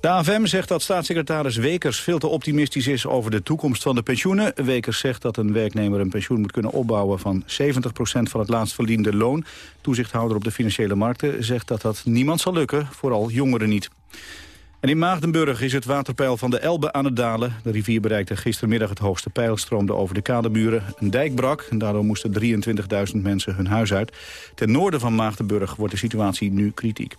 [SPEAKER 22] De AFM zegt dat staatssecretaris Wekers veel te optimistisch is over de toekomst van de pensioenen. Wekers zegt dat een werknemer een pensioen moet kunnen opbouwen van 70% van het laatst verdiende loon. Toezichthouder op de financiële markten zegt dat dat niemand zal lukken, vooral jongeren niet. In Maagdenburg is het waterpeil van de Elbe aan het dalen. De rivier bereikte gistermiddag het hoogste peil, stroomde over de kademuren. Een dijk brak en daardoor moesten 23.000 mensen hun huis uit. Ten noorden van Maagdenburg wordt de situatie nu kritiek.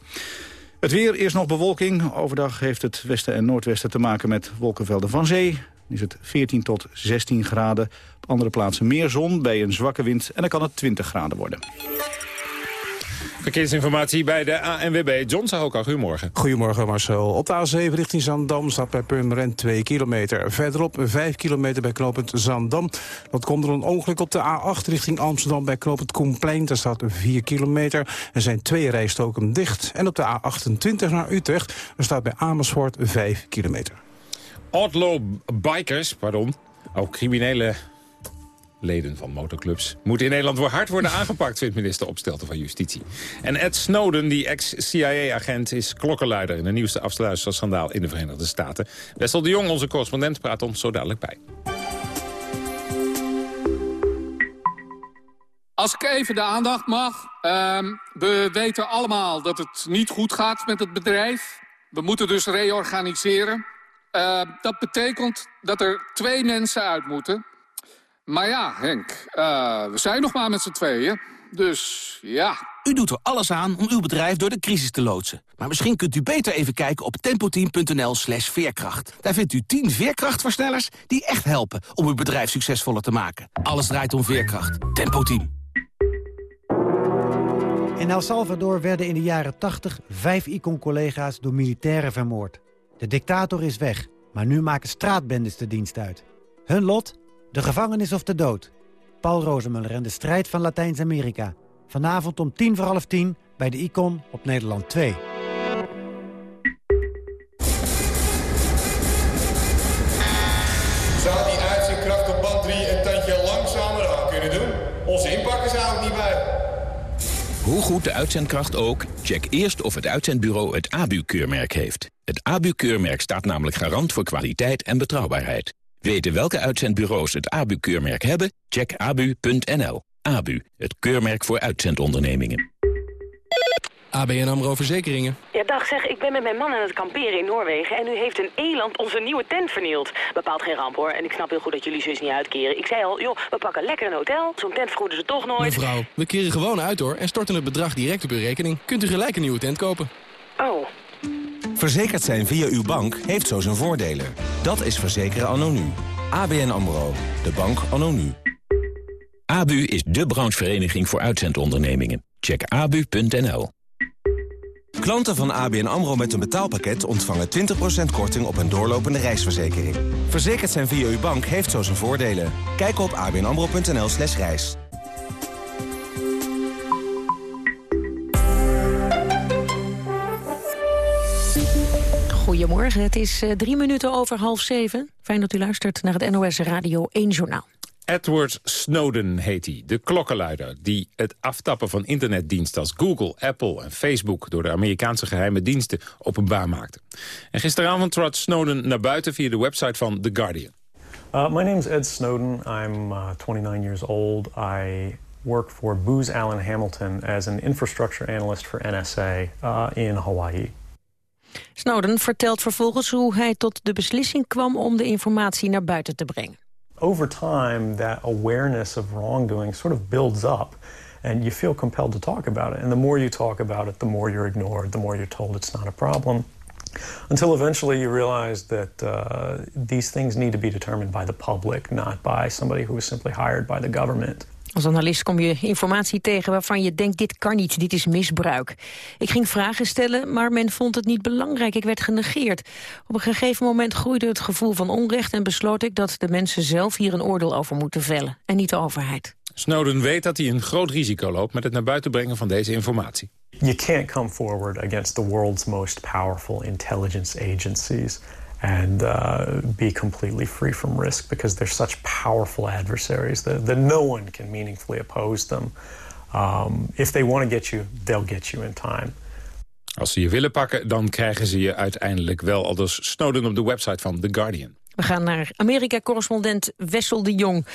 [SPEAKER 22] Het weer, is nog bewolking. Overdag heeft het westen en noordwesten te maken met wolkenvelden van zee. is het 14 tot 16 graden. Op andere plaatsen meer zon bij een zwakke wind en dan kan het 20 graden worden.
[SPEAKER 3] Verkeersinformatie bij de ANWB. John Sahoka, goedemorgen.
[SPEAKER 23] Goedemorgen Marcel. Op de A7 richting Zandam staat bij Purmerend 2 kilometer. Verderop 5 kilometer bij knooppunt Zandam. Dat komt door een ongeluk op de A8 richting Amsterdam bij knooppunt Koenplein. Daar staat 4 kilometer. Er zijn twee rijstoken dicht. En op de A28 naar Utrecht er staat bij Amersfoort 5 kilometer.
[SPEAKER 3] Outlaw bikers, pardon, ook criminele leden van motorclubs moeten in Nederland hard worden aangepakt, vindt minister Opstelten van Justitie. En Ed Snowden, die ex-CIA-agent, is klokkenluider in de nieuwste afsluisterschandaal in de Verenigde Staten. Wessel de Jong, onze correspondent, praat ons zo dadelijk bij.
[SPEAKER 24] als ik even de aandacht mag. ehm, we weten allemaal dat het niet goed gaat met het bedrijf. We moeten dus reorganiseren. Eh, dat betekent dat er twee mensen uit moeten. Maar ja, Henk, eh, we zijn nog maar met z'n tweeën. Dus ja.
[SPEAKER 25] U doet er alles aan om uw bedrijf door de crisis te loodsen. Maar misschien kunt u beter even kijken op tempoteam.nl slash veerkracht. Daar vindt u 10 veerkrachtversnellers die echt helpen om uw bedrijf succesvoller te maken. Alles draait om veerkracht. Tempo Team.
[SPEAKER 26] In El Salvador werden in de jaren 80 vijf ICON-collega's door militairen vermoord. De dictator is weg, maar nu maken straatbendes de dienst uit. Hun lot? De gevangenis of de dood. Paul Rozemuller en de strijd van Latijns-Amerika. Vanavond om tien voor half tien bij de ICON op Nederland 2.
[SPEAKER 27] Zou die uitzendkracht op band 3 een tandje langzamer aan kunnen doen? Onze inpakken zou ik niet bij.
[SPEAKER 28] Hoe goed de uitzendkracht ook, check eerst of het uitzendbureau het ABU-keurmerk heeft. Het ABU-keurmerk staat namelijk garant voor kwaliteit en betrouwbaarheid. Weten welke uitzendbureaus het ABU-keurmerk hebben? Check abu.nl. ABU, het keurmerk voor uitzendondernemingen.
[SPEAKER 29] ABN AMRO Verzekeringen.
[SPEAKER 30] Ja, dag zeg, ik ben met mijn man aan het kamperen in Noorwegen... en nu heeft een eland onze nieuwe tent vernield. Bepaalt geen ramp, hoor. En ik snap heel goed dat jullie zus niet uitkeren. Ik zei al, joh, we pakken lekker een hotel. Zo'n tent vergoeden ze toch nooit.
[SPEAKER 29] Mevrouw, we keren gewoon uit hoor en storten het bedrag direct op uw rekening. Kunt u gelijk een nieuwe tent kopen.
[SPEAKER 30] Oh.
[SPEAKER 31] Verzekerd zijn via uw bank heeft zo zijn voordelen. Dat is verzekeren anno nu. ABN AMRO. De bank anno nu.
[SPEAKER 28] ABU is de branchevereniging voor uitzendondernemingen. Check abu.nl.
[SPEAKER 31] Klanten van ABN AMRO met een betaalpakket ontvangen 20% korting op een doorlopende reisverzekering. Verzekerd zijn via uw bank heeft zo zijn voordelen. Kijk op abnamro.nl slash reis.
[SPEAKER 4] Goedemorgen, het is eh, drie minuten over half zeven. Fijn dat u luistert naar het NOS Radio 1 Journaal.
[SPEAKER 3] Edward Snowden heet hij, de klokkenluider... die het aftappen van internetdiensten als Google, Apple en Facebook... door de Amerikaanse geheime diensten openbaar maakte. En gisteravond trad Snowden naar buiten via de website van The Guardian.
[SPEAKER 32] Uh, my name is Ed Snowden. I'm uh, 29 years old. I work for Booz Allen Hamilton as an infrastructure analyst for NSA uh, in Hawaii.
[SPEAKER 4] Snowden vertelt vervolgens hoe hij tot de beslissing kwam... om de informatie naar buiten te brengen.
[SPEAKER 32] Over time, that awareness of wrongdoing sort of builds up. And you feel compelled to talk about it. And the more you talk about it, the more you're ignored, the more you're told it's not a problem. Until eventually you realize that uh, these things need to be determined by the public, not by somebody who is simply hired by the government.
[SPEAKER 4] Als analist kom je informatie tegen waarvan je denkt... dit kan niet, dit is misbruik. Ik ging vragen stellen, maar men vond het niet belangrijk. Ik werd genegeerd. Op een gegeven moment groeide het gevoel van onrecht... en besloot ik dat de mensen zelf hier een oordeel over moeten vellen... en niet de overheid.
[SPEAKER 3] Snowden weet dat hij een groot risico loopt... met het naar buiten brengen van deze informatie.
[SPEAKER 32] You can't come forward against the world's most powerful intelligence agencies and uh, be completely free from risk because they're such powerful adversaries that, that no one can meaningfully oppose them. Um, if they want to get you, they'll get you in time.
[SPEAKER 3] Als ze je willen pakken, dan krijgen ze je uiteindelijk wel. Aldus Snowden op de website van The Guardian.
[SPEAKER 4] We gaan naar Amerika-correspondent Wessel de Jong.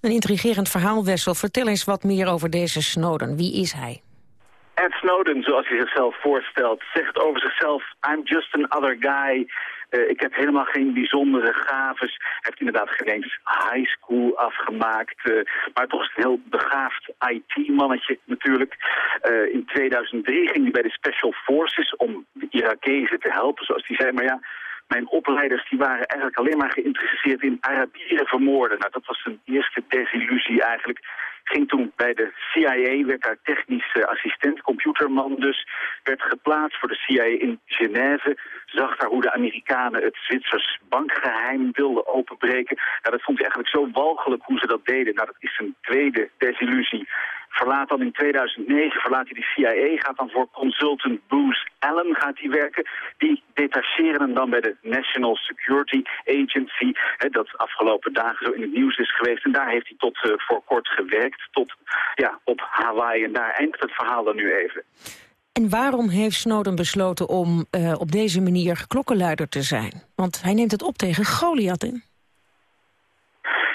[SPEAKER 4] Een intrigerend verhaal, Wessel. Vertel eens wat meer over deze Snowden. Wie is hij?
[SPEAKER 33] Ed Snowden, zoals hij zichzelf voorstelt, zegt over zichzelf... I'm just another guy uh, ik heb helemaal geen bijzondere gaves. Heeft inderdaad geen high school afgemaakt. Uh, maar toch is een heel begaafd IT-mannetje natuurlijk. Uh, in 2003 ging hij bij de Special Forces om de Irakezen te helpen, zoals hij zei. Maar ja, mijn opleiders die waren eigenlijk alleen maar geïnteresseerd in Arabieren vermoorden. Nou, dat was zijn eerste desillusie eigenlijk. Ging toen bij de CIA, werd daar technisch assistent, computerman dus. Werd geplaatst voor de CIA in Genève. Zag daar hoe de Amerikanen het Zwitsers bankgeheim wilden openbreken. Nou, dat vond hij eigenlijk zo walgelijk hoe ze dat deden. Nou, dat is zijn tweede desillusie. Verlaat dan in 2009, verlaat hij de CIA, gaat dan voor consultant Bruce Allen gaat hij werken. Die detacheren hem dan bij de National Security Agency, hè, dat afgelopen dagen zo in het nieuws is geweest. En daar heeft hij tot uh, voor kort gewerkt, tot ja, op Hawaii. En daar eindigt het verhaal dan nu even.
[SPEAKER 4] En waarom heeft Snowden besloten om uh, op deze manier klokkenluider te zijn? Want hij neemt het op tegen Goliath in.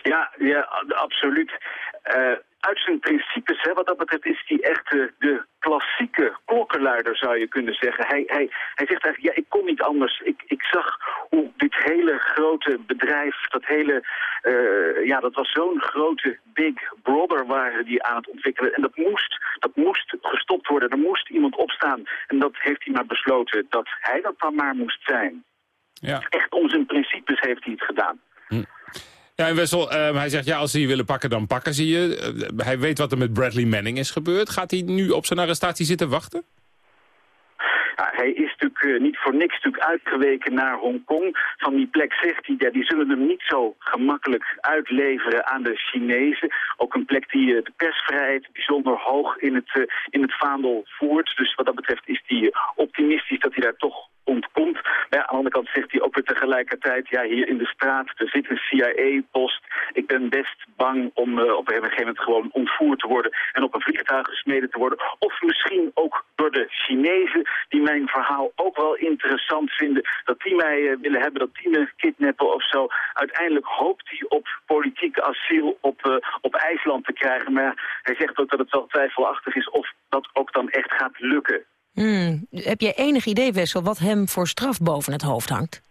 [SPEAKER 33] Ja, ja absoluut. Uit zijn principes, hè, wat dat betreft, is hij echt de, de klassieke klokkenluider, zou je kunnen zeggen. Hij, hij, hij zegt eigenlijk, ja, ik kon niet anders. Ik, ik zag hoe dit hele grote bedrijf, dat hele, uh, ja, dat was zo'n grote big brother waren die aan het ontwikkelen. En dat moest, dat moest gestopt worden. Er moest iemand opstaan. En dat heeft hij maar besloten, dat hij dat dan maar moest zijn. Ja. Echt om zijn principes heeft hij het gedaan. Hm.
[SPEAKER 3] Ja, en Wessel, uh, hij zegt, ja, als ze je willen pakken, dan pakken ze je. Uh, hij weet wat er met Bradley Manning is gebeurd. Gaat hij nu op zijn arrestatie zitten wachten?
[SPEAKER 33] Ja, hij is natuurlijk uh, niet voor niks natuurlijk uitgeweken naar Hongkong. Van die plek zegt hij, ja, die zullen hem niet zo gemakkelijk uitleveren aan de Chinezen. Ook een plek die de persvrijheid bijzonder hoog in het, in het vaandel voert. Dus wat dat betreft is hij optimistisch dat hij daar toch ontkomt. Maar ja, aan de andere kant zegt hij ook weer tegelijkertijd... ja, hier in de straat, er zit een CIA-post. Ik ben best bang om uh, op een gegeven moment gewoon ontvoerd te worden... en op een vliegtuig gesmeden te worden. Of misschien ook door de Chinezen, die mijn verhaal ook wel interessant vinden... dat die mij uh, willen hebben, dat die me kidnappen of zo. Uiteindelijk hoopt hij op politiek asiel op, uh, op IJsland te krijgen. Maar hij zegt ook dat het wel twijfelachtig is of dat ook dan echt gaat lukken.
[SPEAKER 4] Hmm. Heb jij enig idee, Wessel, wat hem voor straf boven het hoofd hangt?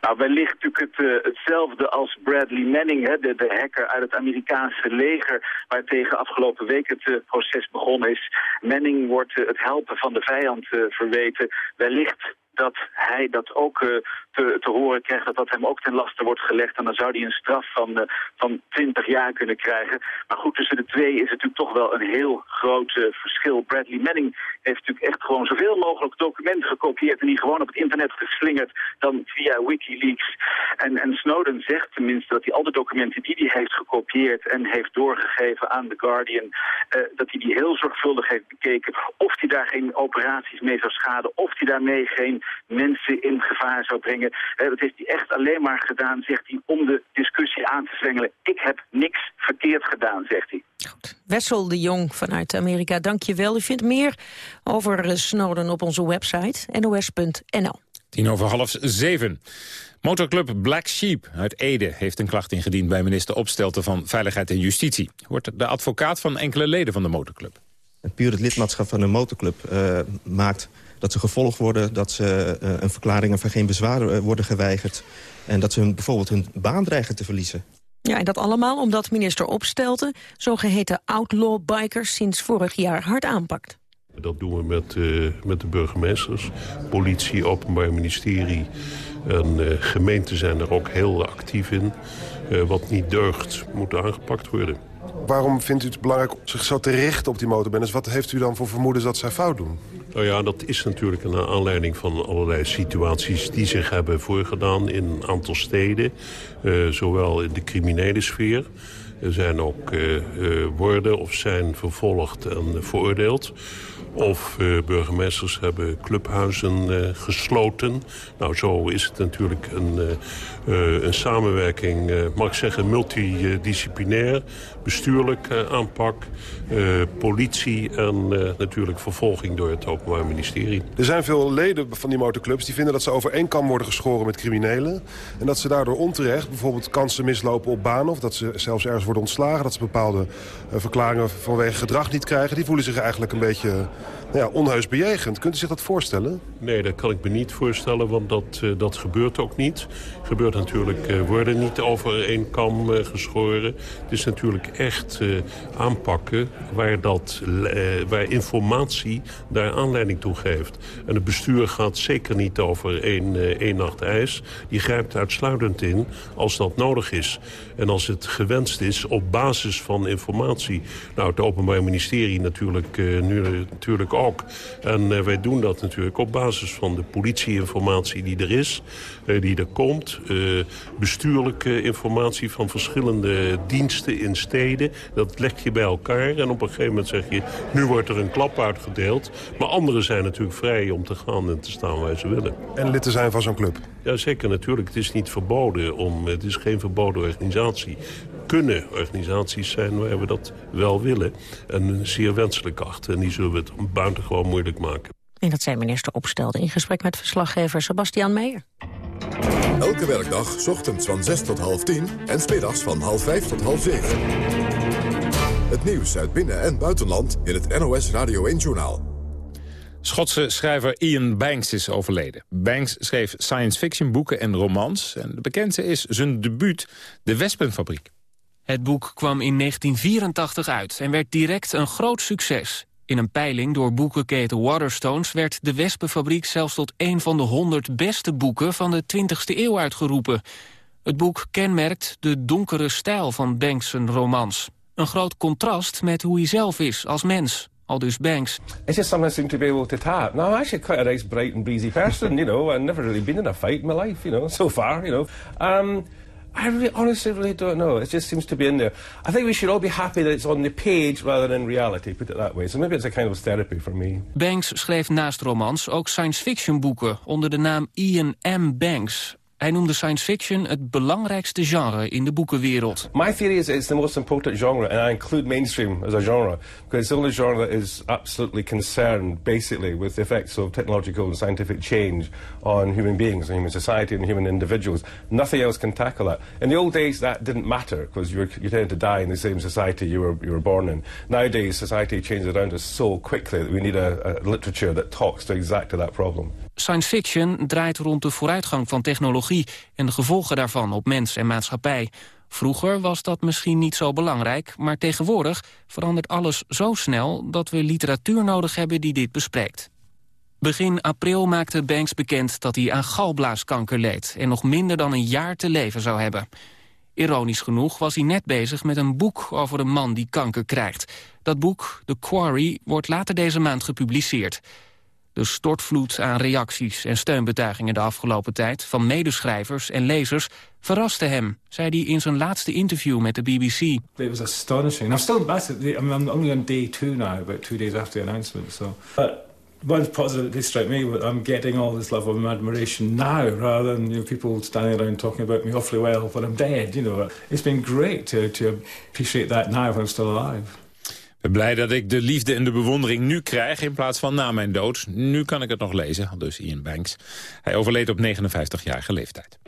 [SPEAKER 33] Nou, wellicht natuurlijk het, uh, hetzelfde als Bradley Manning, hè, de, de, hacker uit het Amerikaanse leger, waar tegen afgelopen week het uh, proces begonnen is. Manning wordt uh, het helpen van de vijand verweten. Wellicht dat hij dat ook te, te horen krijgt, dat dat hem ook ten laste wordt gelegd. En dan zou hij een straf van, uh, van 20 jaar kunnen krijgen. Maar goed, tussen de twee is het natuurlijk toch wel een heel groot uh, verschil. Bradley Manning heeft natuurlijk echt gewoon zoveel mogelijk documenten gekopieerd... en die gewoon op het internet geslingerd dan via Wikileaks. En, en Snowden zegt tenminste dat hij al de documenten die hij heeft gekopieerd... en heeft doorgegeven aan The Guardian... dat hij die heel zorgvuldig heeft bekeken of hij daar geen operaties mee zou schaden... of hij daarmee geen mensen in gevaar zou brengen. Uh, dat heeft hij echt alleen maar gedaan, zegt hij, om de discussie aan te zwengelen. Ik heb niks verkeerd gedaan, zegt hij.
[SPEAKER 4] Goed. Wessel de Jong vanuit Amerika, dank je wel. U vindt meer over Snowden op onze website nos.nl.
[SPEAKER 3] Tien over half zeven. Motorclub Black Sheep uit Ede heeft een klacht ingediend... bij minister Opstelten van Veiligheid en Justitie. Wordt de advocaat van enkele leden van de motorclub.
[SPEAKER 34] Puur het lidmaatschap van een motorclub uh, maakt dat ze gevolgd worden, dat ze uh, een verklaring van geen bezwaar uh, worden geweigerd... en dat ze hun, bijvoorbeeld hun baan dreigen te verliezen.
[SPEAKER 4] Ja, en dat allemaal omdat minister Opstelten zogeheten outlaw bikers sinds vorig jaar hard aanpakt.
[SPEAKER 35] Dat doen we met, uh, met de burgemeesters, politie, openbaar ministerie en uh, gemeenten zijn er ook heel actief in. Uh, wat niet deugt moet aangepakt worden.
[SPEAKER 36] Waarom vindt u het belangrijk om zich zo te richten op die motorbenders? Wat heeft u dan voor vermoedens dat zij fout doen?
[SPEAKER 35] Nou ja, dat is natuurlijk een aanleiding van allerlei situaties die zich hebben voorgedaan in een aantal steden. Uh, zowel in de criminele sfeer. Er zijn ook uh, uh, worden of zijn vervolgd en veroordeeld. Of burgemeesters hebben clubhuizen gesloten. Nou, zo is het natuurlijk een, een samenwerking, mag ik zeggen, multidisciplinair. Bestuurlijk aanpak, politie en natuurlijk vervolging door het Openbaar Ministerie.
[SPEAKER 36] Er zijn veel leden van die motorclubs die vinden dat ze over één kam worden geschoren met criminelen. En dat ze daardoor onterecht bijvoorbeeld kansen mislopen op banen... of dat ze zelfs ergens worden ontslagen, dat ze bepaalde verklaringen vanwege gedrag niet krijgen. Die voelen zich eigenlijk een beetje ja, onheus bejegend. Kunt u zich dat voorstellen?
[SPEAKER 35] Nee, dat kan ik me niet voorstellen, want dat, uh, dat gebeurt ook niet. Gebeurt natuurlijk, uh, worden niet over één kam geschoren. Het is natuurlijk echt aanpakken waar, dat, waar informatie daar aanleiding toe geeft. En het bestuur gaat zeker niet over één, één nacht ijs. Die grijpt uitsluitend in als dat nodig is. En als het gewenst is op basis van informatie. Nou, het Openbaar Ministerie natuurlijk, nu natuurlijk ook. En uh, wij doen dat natuurlijk op basis van de politieinformatie die er is, die er komt. Bestuurlijke informatie van verschillende diensten in steden. Dat leg je bij elkaar en op een gegeven moment zeg je... nu wordt er een klap uitgedeeld. Maar anderen zijn natuurlijk vrij om te gaan en te staan waar ze willen.
[SPEAKER 36] En lid te zijn van zo'n club?
[SPEAKER 35] Ja, zeker natuurlijk. Het is niet verboden. Om, het is geen verboden organisatie kunnen organisaties zijn waar we dat wel willen. En zeer wenselijk achter. En die zullen we het buitengewoon moeilijk maken.
[SPEAKER 4] En dat zijn minister Opstelde in gesprek met verslaggever Sebastian Meijer.
[SPEAKER 2] Elke werkdag, ochtends van 6 tot half 10 en smiddags van half 5 tot half 7. Het nieuws uit binnen- en buitenland in het NOS Radio 1-journaal.
[SPEAKER 3] Schotse schrijver Ian Banks is overleden. Banks schreef science fiction boeken en romans. En de bekendste is zijn debuut, De Wespenfabriek.
[SPEAKER 37] Het boek kwam in 1984 uit en werd direct een groot succes. In een peiling door boekenketen Waterstones werd De Wespenfabriek zelfs tot een van de 100 beste boeken van de 20e eeuw uitgeroepen. Het boek kenmerkt de donkere stijl van Banks' romans. Een groot contrast met hoe hij zelf is als mens. Al dus Banks.
[SPEAKER 38] It's just something I seem to be able to tap. Now, I'm actually quite a nice, bright and breezy person, you know. I've never really been in a fight in my life, you know, so far, you know. Um, I really, honestly really don't know. It just seems to be in there. I think we should all be happy that it's on the page rather than in reality, put it that way. So maybe it's a kind of therapy for me.
[SPEAKER 37] Banks schreef naast romans ook science fiction boeken onder de naam Ian M. Banks. Hij noemde science fiction het belangrijkste genre in de boekenwereld.
[SPEAKER 38] My theory is it's the most important genre, and I include mainstream as a genre, because the only genre is absolutely concerned, basically, with the effects of technological and scientific change on human beings, and human society, and human individuals. Nothing else can tackle that. In the old days, that didn't matter, because you, you tended to die in the same society you were, you were born in. Nowadays, society changes around us so quickly that we need a, a literature that talks to exactly that problem.
[SPEAKER 37] Science fiction draait rond de vooruitgang van technologie... en de gevolgen daarvan op mens en maatschappij. Vroeger was dat misschien niet zo belangrijk... maar tegenwoordig verandert alles zo snel... dat we literatuur nodig hebben die dit bespreekt. Begin april maakte Banks bekend dat hij aan galblaaskanker leed... en nog minder dan een jaar te leven zou hebben. Ironisch genoeg was hij net bezig met een boek over een man die kanker krijgt. Dat boek, The Quarry, wordt later deze maand gepubliceerd... De stortvloed aan reacties en steunbetuigingen de afgelopen tijd... van medeschrijvers en lezers verraste hem, zei hij in zijn laatste interview met de BBC.
[SPEAKER 39] It was astonishing. I'm still massive. I mean, I'm only on day two now, about two days after the announcement. So, but one positive that strike me, I'm getting all this love of admiration now, rather than you know, people standing around talking about me awfully well when I'm dead. You know, it's been great to, to appreciate that now when I'm still alive
[SPEAKER 3] blij dat ik de liefde en de bewondering nu krijg in plaats van na mijn dood. Nu kan ik het nog lezen, dus Ian Banks. Hij overleed op 59-jarige leeftijd.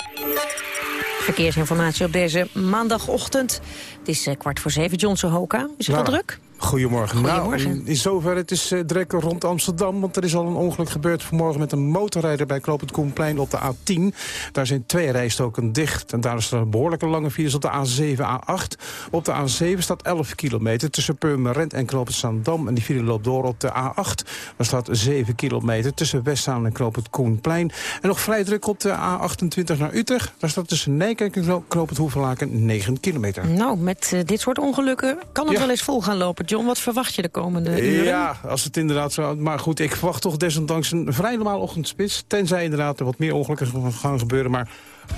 [SPEAKER 4] Verkeersinformatie op deze maandagochtend. Het is eh, kwart voor zeven, Johnson Hoka. Is het al druk?
[SPEAKER 23] Goedemorgen.
[SPEAKER 4] Goedemorgen.
[SPEAKER 23] Nou, in zover het is uh, druk rond Amsterdam. Want er is al een ongeluk gebeurd vanmorgen met een motorrijder bij Knoopend Koenplein op de A10. Daar zijn twee rijstoken dicht. En daar is er een behoorlijke lange files op de A7, A8. Op de A7 staat 11 kilometer tussen Purmerend en Knoopend Zaandam. En die file loopt door op de A8. Daar staat 7 kilometer tussen Westzaan en Knoopend Koenplein. En nog vrij druk op de A28 naar Utrecht. Daar staat tussen Nijkerk en Knoopend Hoevelaken 9 kilometer.
[SPEAKER 4] Nou, met uh, dit soort ongelukken kan het ja. wel eens vol gaan lopen. John, wat verwacht je de komende uren?
[SPEAKER 23] Ja, als het inderdaad zo... Maar goed, ik verwacht toch desondanks een vrij normaal ochtendspits. Tenzij inderdaad er wat meer ongelukken gaan gebeuren. Maar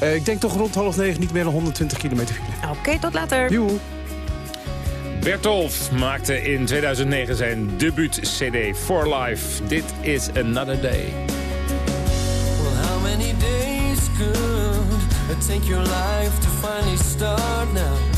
[SPEAKER 23] uh, ik denk toch rond half negen niet meer dan 120 kilometer file.
[SPEAKER 4] Oké, okay, tot later.
[SPEAKER 23] Joe.
[SPEAKER 3] Bertolf maakte in 2009 zijn debuut-cd For Life. Dit is Another Day.
[SPEAKER 40] Well, how many days could it take your life to finally start now?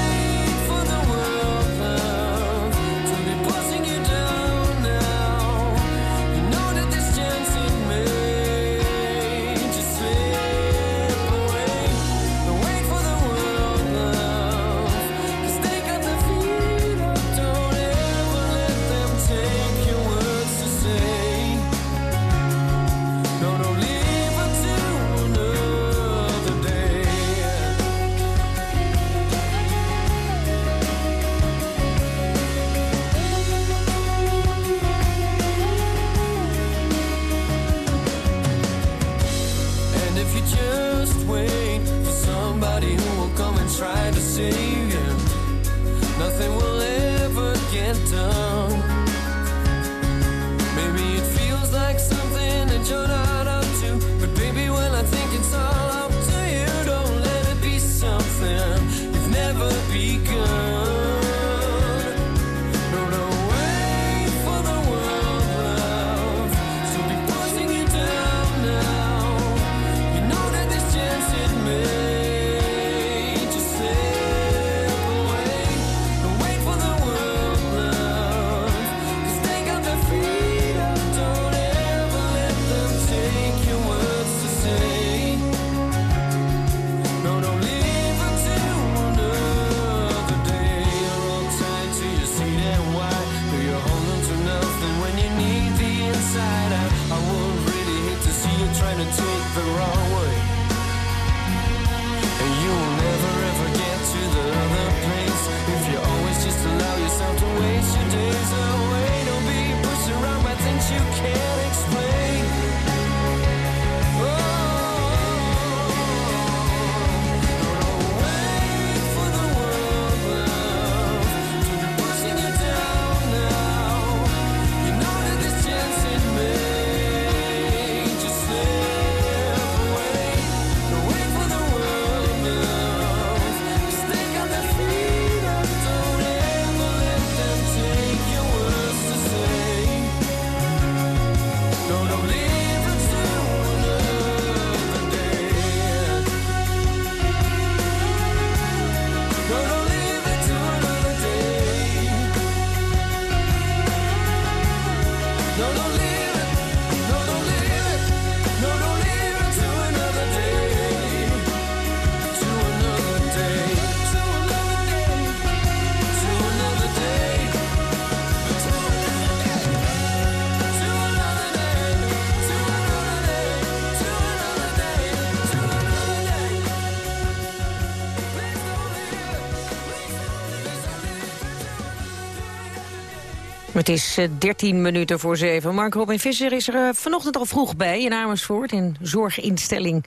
[SPEAKER 4] Het is eh, 13 minuten voor 7. Mark Robin Visser is er eh, vanochtend al vroeg bij in Amersfoort... in zorginstelling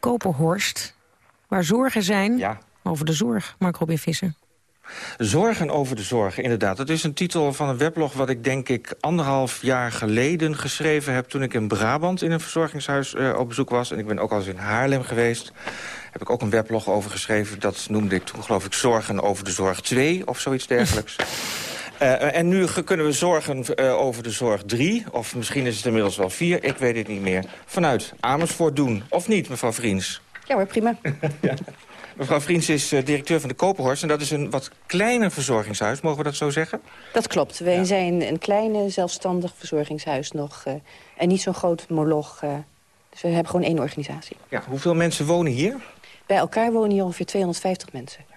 [SPEAKER 4] Koperhorst. Waar zorgen zijn over de zorg, Mark Robin Visser.
[SPEAKER 5] Zorgen over de zorg, inderdaad. Dat is een titel van een weblog wat ik denk ik anderhalf jaar geleden geschreven heb... toen ik in Brabant in een verzorgingshuis eh, op bezoek was. En ik ben ook al eens in Haarlem geweest. Heb ik ook een weblog over geschreven. Dat noemde ik toen geloof ik Zorgen over de Zorg 2 of zoiets dergelijks. Eh, en nu kunnen we zorgen eh, over de zorg 3, of misschien is het inmiddels wel 4, ik weet het niet meer. Vanuit Amersfoort doen, of niet, mevrouw Vriends?
[SPEAKER 14] Ja hoor, prima.
[SPEAKER 5] Mevrouw Vriends is eh, directeur van de Koperhorst... en dat is een wat kleiner verzorgingshuis, mogen we dat zo zeggen?
[SPEAKER 14] Dat klopt. Wij zijn een kleine zelfstandig verzorgingshuis nog. en niet zo'n groot moloch. dus we hebben gewoon één organisatie.
[SPEAKER 5] Ja, hoeveel mensen wonen hier?
[SPEAKER 14] Bij elkaar wonen hier ongeveer 250 mensen.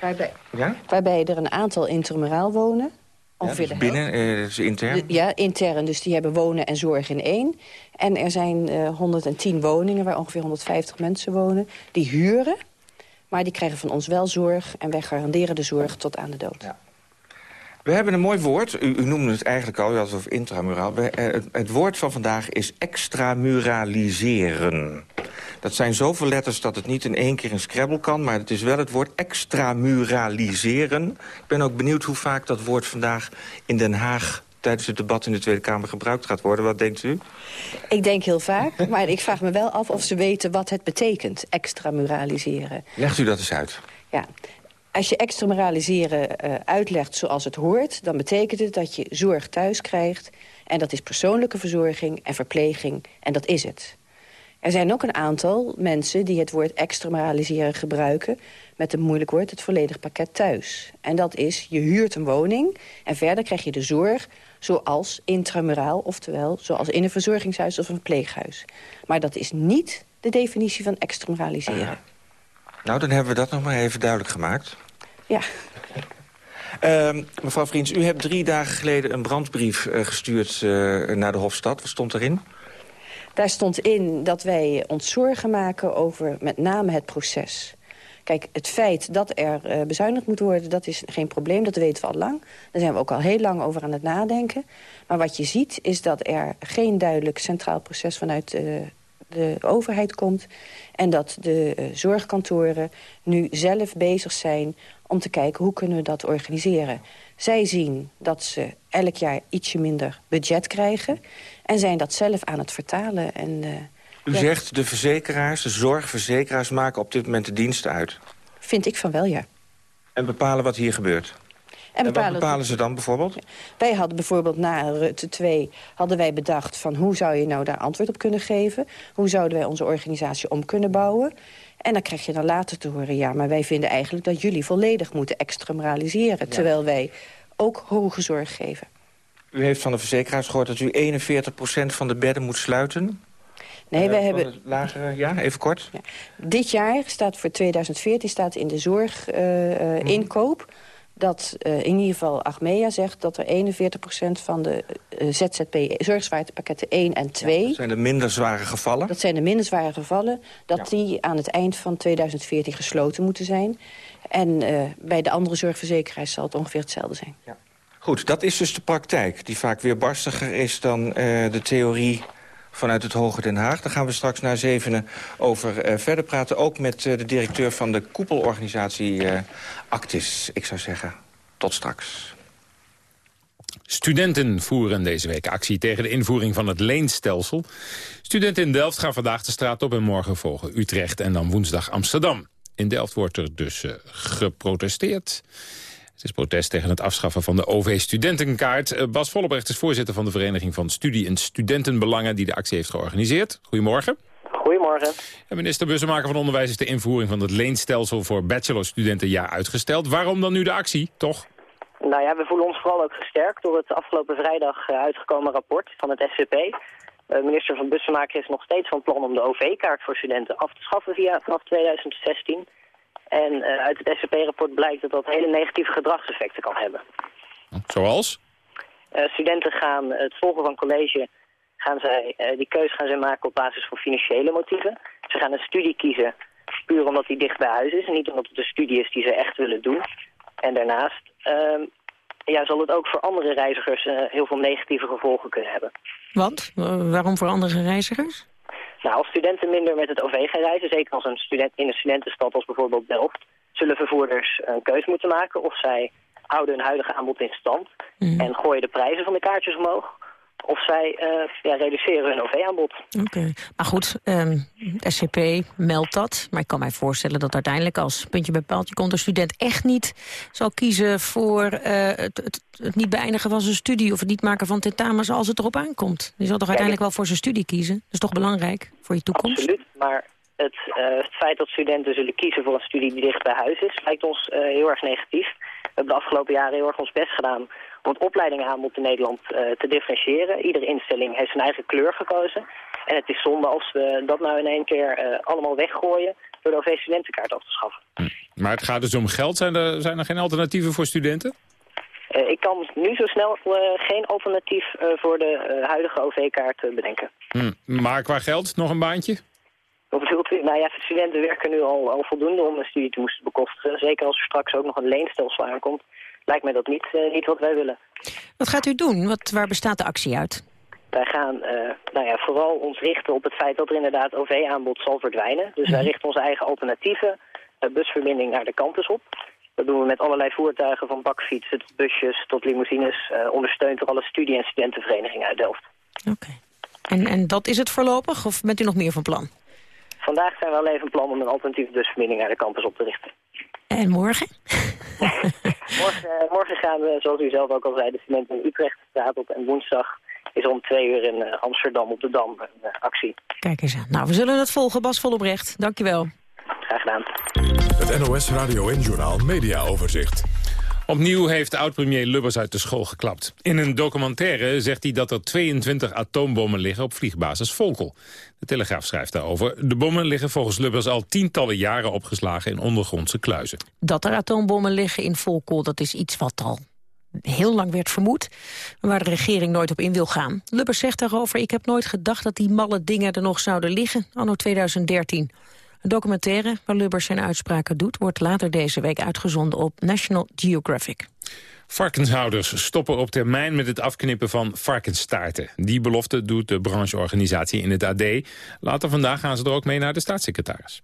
[SPEAKER 14] Waarbij,
[SPEAKER 5] Ja?
[SPEAKER 14] waarbij er een aantal intramuraal wonen. Ongeveer
[SPEAKER 5] Ja, dus binnen, eh, is intern.
[SPEAKER 14] Ja, intern. Dus die hebben wonen en zorg in één. En er zijn eh, 110 woningen waar ongeveer 150 mensen wonen. Die huren, maar die krijgen van ons wel zorg. En wij garanderen de zorg tot aan de dood.
[SPEAKER 5] We hebben een mooi woord. U, u noemde het eigenlijk al, u had het over intramuraal. We, eh, het, het woord van vandaag is extramuraliseren. Dat zijn zoveel letters dat het niet in één keer in Scrabble kan... maar het is wel het woord extramuraliseren. Ik ben ook benieuwd hoe vaak dat woord vandaag in Den Haag... tijdens het debat in de Tweede Kamer gebruikt gaat worden. Wat denkt u?
[SPEAKER 14] Ik denk heel vaak, maar ik vraag me wel af of ze weten wat het betekent, extramuraliseren.
[SPEAKER 5] Legt u dat eens uit.
[SPEAKER 14] Ja, als je extramuraliseren eh, uitlegt zoals het hoort... dan betekent het dat je zorg thuis krijgt. En dat is persoonlijke verzorging en verpleging. En dat is het. Er zijn ook een aantal mensen die het woord extramuraliseren gebruiken... met een moeilijk woord, het volledig pakket thuis. En dat is, je huurt een woning en verder krijg je de zorg... zoals intramuraal, oftewel zoals in een verzorgingshuis of een verpleeghuis. Maar dat is niet de definitie van extramuraliseren.
[SPEAKER 5] Nou, dan hebben we dat nog maar even duidelijk gemaakt.
[SPEAKER 14] Ja.
[SPEAKER 5] Ehm, mevrouw Vriends, u hebt drie dagen geleden een brandbrief eh, gestuurd eh, naar de Hofstad. Wat stond erin?
[SPEAKER 14] Daar stond in dat wij ons zorgen maken over met name het proces. Kijk, het feit dat er eh, bezuinigd moet worden, dat is geen probleem. Dat weten we al lang. Daar zijn we ook al heel lang over aan het nadenken. Maar wat je ziet is dat er geen duidelijk centraal proces vanuit eh, de overheid komt. En dat de eh, zorgkantoren nu zelf bezig zijn om te kijken hoe kunnen we dat organiseren. Zij zien dat ze elk jaar ietsje minder budget krijgen... en zijn dat zelf aan het vertalen. En, eh,
[SPEAKER 5] U
[SPEAKER 14] ja,
[SPEAKER 5] zegt de verzekeraars, de zorgverzekeraars... maken op dit moment de diensten uit.
[SPEAKER 14] Vind ik van wel, ja.
[SPEAKER 5] En bepalen wat hier gebeurt.
[SPEAKER 14] En
[SPEAKER 5] wat
[SPEAKER 14] bepalen-
[SPEAKER 5] bepalen ze dan bijvoorbeeld?
[SPEAKER 14] Wij hadden bijvoorbeeld na Rutte 2 hadden wij bedacht van hoe zou je nou daar antwoord op kunnen geven? Hoe zouden wij onze organisatie om kunnen bouwen? En dan krijg je dan later te horen, ja, maar wij vinden eigenlijk dat jullie volledig moeten extramuraliseren. Terwijl wij ook hoge zorg geven.
[SPEAKER 5] U heeft van de verzekeraars gehoord dat u 41% van de bedden moet sluiten.
[SPEAKER 14] Nee,
[SPEAKER 5] Eh, van
[SPEAKER 14] hebben...
[SPEAKER 5] Lagere, ja, even kort.
[SPEAKER 14] Dit jaar staat voor 2014 staat in de zorginkoop... inkoop dat eh, in ieder geval Achmea zegt dat er 41% van de eh, ZZP zorgzwaartepakketten 1 en 2...
[SPEAKER 5] Dat zijn de minder zware gevallen.
[SPEAKER 14] Dat zijn de minder zware gevallen. Dat die aan het eind van 2014 gesloten moeten zijn. En eh, bij de andere zorgverzekeraars zal het ongeveer hetzelfde zijn.
[SPEAKER 5] Goed, dat is dus de praktijk, die vaak weer barstiger is dan de theorie vanuit het Hoge Den Haag. Daar gaan we straks na zevenen over eh, verder praten. Ook met eh, de directeur van de koepelorganisatie eh, Actis. Ik zou zeggen, tot straks.
[SPEAKER 3] Studenten voeren deze week actie tegen de invoering van het leenstelsel. Studenten in Delft gaan vandaag de straat op en morgen volgen Utrecht en dan woensdag Amsterdam. In Delft wordt er dus geprotesteerd. Het is protest tegen het afschaffen van de OV-studentenkaart. Eh, Bas Vollebrecht is voorzitter van de Vereniging van Studie- en Studentenbelangen... die de actie heeft georganiseerd. Goedemorgen.
[SPEAKER 41] Goedemorgen.
[SPEAKER 3] En minister Bussemaker van Onderwijs is de invoering van het leenstelsel... voor bachelorstudenten jaar uitgesteld. Waarom dan nu de actie, toch?
[SPEAKER 41] Nou ja, we voelen ons vooral ook gesterkt door het afgelopen vrijdag eh, uitgekomen rapport van het SCP. Eh, minister van Bussemaker is nog steeds van plan om de OV-kaart voor studenten af te schaffen via, vanaf 2016. En eh, uit het SCP-rapport blijkt dat dat hele negatieve gedragseffecten kan hebben.
[SPEAKER 3] Zoals?
[SPEAKER 41] Eh, studenten gaan het volgen van college, gaan zij, eh, die keuze gaan zij maken op basis van financiële motieven. Ze gaan een studie kiezen puur omdat die dicht bij huis is en niet omdat het een studie is die ze echt willen doen. En daarnaast ehm, ja, zal het ook voor andere reizigers eh, heel veel negatieve gevolgen kunnen hebben.
[SPEAKER 4] Want? Wa- waarom voor andere reizigers?
[SPEAKER 41] Nou, als studenten minder met het OV gaan reizen, zeker als een student in een studentenstad als bijvoorbeeld Delft, zullen vervoerders een keus moeten maken of zij houden hun huidige aanbod in stand en gooien de prijzen van de kaartjes omhoog, of zij eh, ja, reduceren hun OV-aanbod.
[SPEAKER 4] Oké. Maar goed, ehm, SCP meldt dat. Maar ik kan mij voorstellen dat uiteindelijk als puntje bij paaltje komt... een student echt niet zal kiezen voor eh, het, het, het niet beëindigen van zijn studie... of het niet maken van tentamens als het erop aankomt. Die zal toch uiteindelijk wel voor zijn studie kiezen? Dat is toch belangrijk voor je toekomst?
[SPEAKER 41] Absoluut, maar het, eh, het feit dat studenten zullen kiezen voor een studie die dicht bij huis is, lijkt ons heel erg negatief. We hebben de afgelopen jaren heel erg ons best gedaan om het opleidingenaanbod in Nederland eh, te differentiëren. Iedere instelling heeft zijn eigen kleur gekozen. En het is zonde als we dat nou in één keer eh, allemaal weggooien door de OV-studentenkaart af te schaffen.
[SPEAKER 3] Maar het gaat dus om geld. Zijn er, zijn er geen alternatieven voor studenten?
[SPEAKER 41] Eh, ik kan nu zo snel geen alternatief voor de huidige OV-kaart bedenken.
[SPEAKER 3] Hm. Maar qua geld nog een baantje?
[SPEAKER 41] Bedoelt u? Nou ja, studenten werken nu al, al voldoende om een studie te bekostigen. Zeker als er straks ook nog een leenstelsel aankomt, lijkt mij dat niet, eh, niet wat wij willen.
[SPEAKER 4] Wat gaat u doen? Wat, waar bestaat de actie uit?
[SPEAKER 41] Wij gaan eh, nou ja, vooral ons richten op het feit dat er inderdaad OV-aanbod zal verdwijnen. Dus wij richten onze eigen alternatieve eh, busverbinding naar de campus op. Dat doen we met allerlei voertuigen, van bakfietsen tot busjes tot limousines, ondersteund door alle studie- en studentenverenigingen uit Delft.
[SPEAKER 4] En, en dat is het voorlopig? Of bent u nog meer van plan?
[SPEAKER 41] Vandaag zijn we al even een plan om een alternatieve busverbinding naar de campus op te richten.
[SPEAKER 4] En morgen?
[SPEAKER 41] Morgen, eh, morgen gaan we, zoals u zelf ook al zei, de studenten in Utrecht straat op. En woensdag is er om twee uur in eh, Amsterdam op de Dam een eh, actie.
[SPEAKER 4] Kijk eens aan. Nou, we zullen het volgen. Bas Vollebrecht, dankjewel.
[SPEAKER 41] Graag gedaan.
[SPEAKER 2] Het NOS Radio en Journaal Media Overzicht.
[SPEAKER 3] Opnieuw heeft oud-premier Lubbers uit de school geklapt. In een documentaire zegt hij dat er 22 atoombommen liggen op vliegbasis Volkel. De Telegraaf schrijft daarover. De bommen liggen volgens Lubbers al tientallen jaren opgeslagen in ondergrondse kluizen.
[SPEAKER 4] Dat er atoombommen liggen in Volkel, dat is iets wat al heel lang werd vermoed, waar de regering nooit op in wil gaan. Lubbers zegt daarover, ik heb nooit gedacht dat die malle dingen er nog zouden liggen, anno 2013. Een documentaire waar Lubbers zijn uitspraken doet, wordt later deze week uitgezonden op National Geographic.
[SPEAKER 3] Varkenshouders stoppen op termijn met het afknippen van varkensstaarten. Die belofte doet de brancheorganisatie in het AD. Later vandaag gaan ze er ook mee naar de staatssecretaris.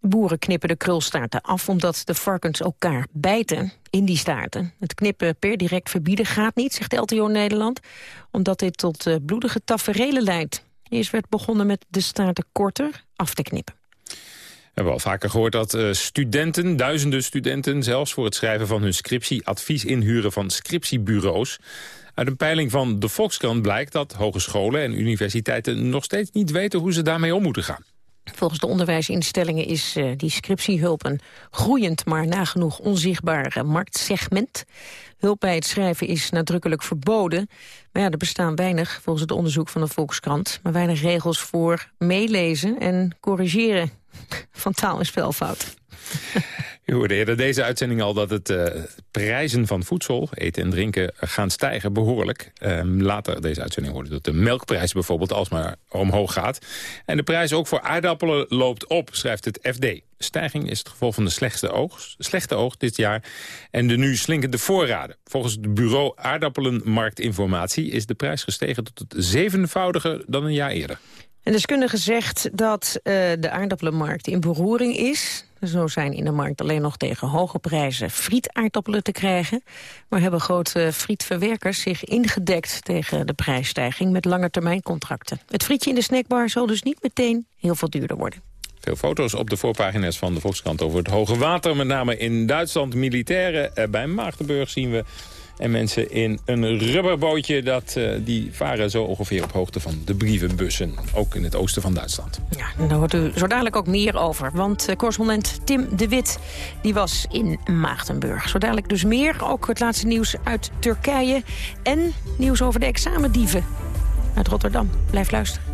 [SPEAKER 4] Boeren knippen de krulstaarten af omdat de varkens elkaar bijten in die staarten. Het knippen per direct verbieden gaat niet, zegt LTO Nederland, omdat dit tot eh, bloedige taferelen leidt. Eerst werd begonnen met de staarten korter af te knippen.
[SPEAKER 3] We hebben al vaker gehoord dat eh, studenten, duizenden studenten... zelfs voor het schrijven van hun scriptie advies inhuren van scriptiebureaus. Uit een peiling van de Volkskrant blijkt dat hogescholen en universiteiten... nog steeds niet weten hoe ze daarmee om moeten gaan.
[SPEAKER 4] Volgens de onderwijsinstellingen is eh, die scriptiehulp een groeiend, maar nagenoeg onzichtbaar eh, marktsegment. Hulp bij het schrijven is nadrukkelijk verboden. Maar ja, er bestaan weinig, volgens het onderzoek van de Volkskrant... maar weinig regels voor meelezen en corrigeren van taal- en spelfouten.
[SPEAKER 3] U hoorde eerder deze uitzending al dat het eh, prijzen van voedsel, eten en drinken, gaan stijgen behoorlijk. Ehm, later deze uitzending hoorde dat de melkprijs bijvoorbeeld alsmaar omhoog gaat. En de prijs ook voor aardappelen loopt op, schrijft het FD. Stijging is het gevolg van de slechtste oogst, slechte oogst dit jaar en de nu slinkende voorraden. Volgens het bureau Aardappelenmarktinformatie is de prijs gestegen tot het zevenvoudige dan een jaar eerder.
[SPEAKER 4] En deskundigen zegt dat eh, de aardappelenmarkt in beroering is. Zo zijn in de markt alleen nog tegen hoge prijzen frietaardappelen te krijgen. Maar hebben grote frietverwerkers zich ingedekt tegen de prijsstijging met langetermijncontracten. Het frietje in de snackbar zal dus niet meteen heel veel duurder worden.
[SPEAKER 3] Veel foto's op de voorpagina's van de Volkskrant over het hoge water. Met name in Duitsland. Militairen eh, bij Maagdenburg zien we. En mensen in een rubberbootje. Dat, eh, die varen zo ongeveer op hoogte van de brievenbussen. Ook in het oosten van Duitsland.
[SPEAKER 4] Ja, daar hoort u zo dadelijk ook meer over. Want eh, correspondent Tim de Wit die was in Maagdenburg. Zo dadelijk dus meer. Ook het laatste nieuws uit Turkije. En nieuws over de examendieven uit Rotterdam. Blijf luisteren.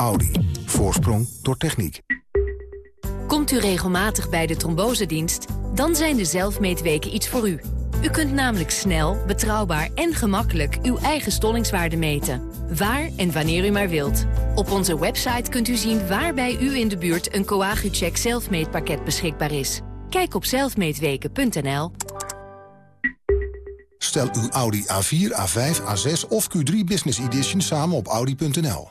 [SPEAKER 38] Audi. Voorsprong door techniek.
[SPEAKER 42] Komt u regelmatig bij de trombosedienst? Dan zijn de zelfmeetweken iets voor u. U kunt namelijk snel, betrouwbaar en gemakkelijk uw eigen stollingswaarde meten. Waar en wanneer u maar wilt. Op onze website kunt u zien waar bij u in de buurt een Coagucheck zelfmeetpakket beschikbaar is. Kijk op zelfmeetweken.nl.
[SPEAKER 38] Stel uw Audi A4, A5, A6 of Q3 Business Edition samen op Audi.nl.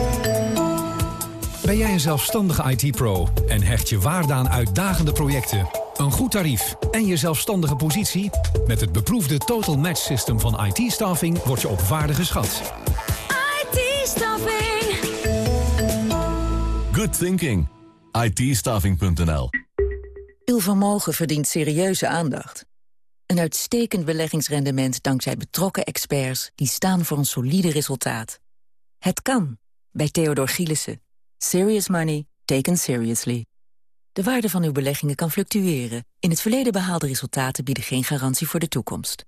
[SPEAKER 43] Ben jij een zelfstandige IT-pro en hecht je waarde aan uitdagende projecten, een goed tarief en je zelfstandige positie? Met het beproefde Total Match System van IT-staffing word je op waarde geschat.
[SPEAKER 30] IT-staffing.
[SPEAKER 2] Good thinking. IT-staffing.nl
[SPEAKER 44] Uw vermogen verdient serieuze aandacht. Een uitstekend beleggingsrendement dankzij betrokken experts... die staan voor een solide resultaat. Het kan, bij Theodor Gielissen. Serious money taken seriously. De waarde van uw beleggingen kan fluctueren. In het verleden behaalde resultaten bieden geen garantie voor de toekomst.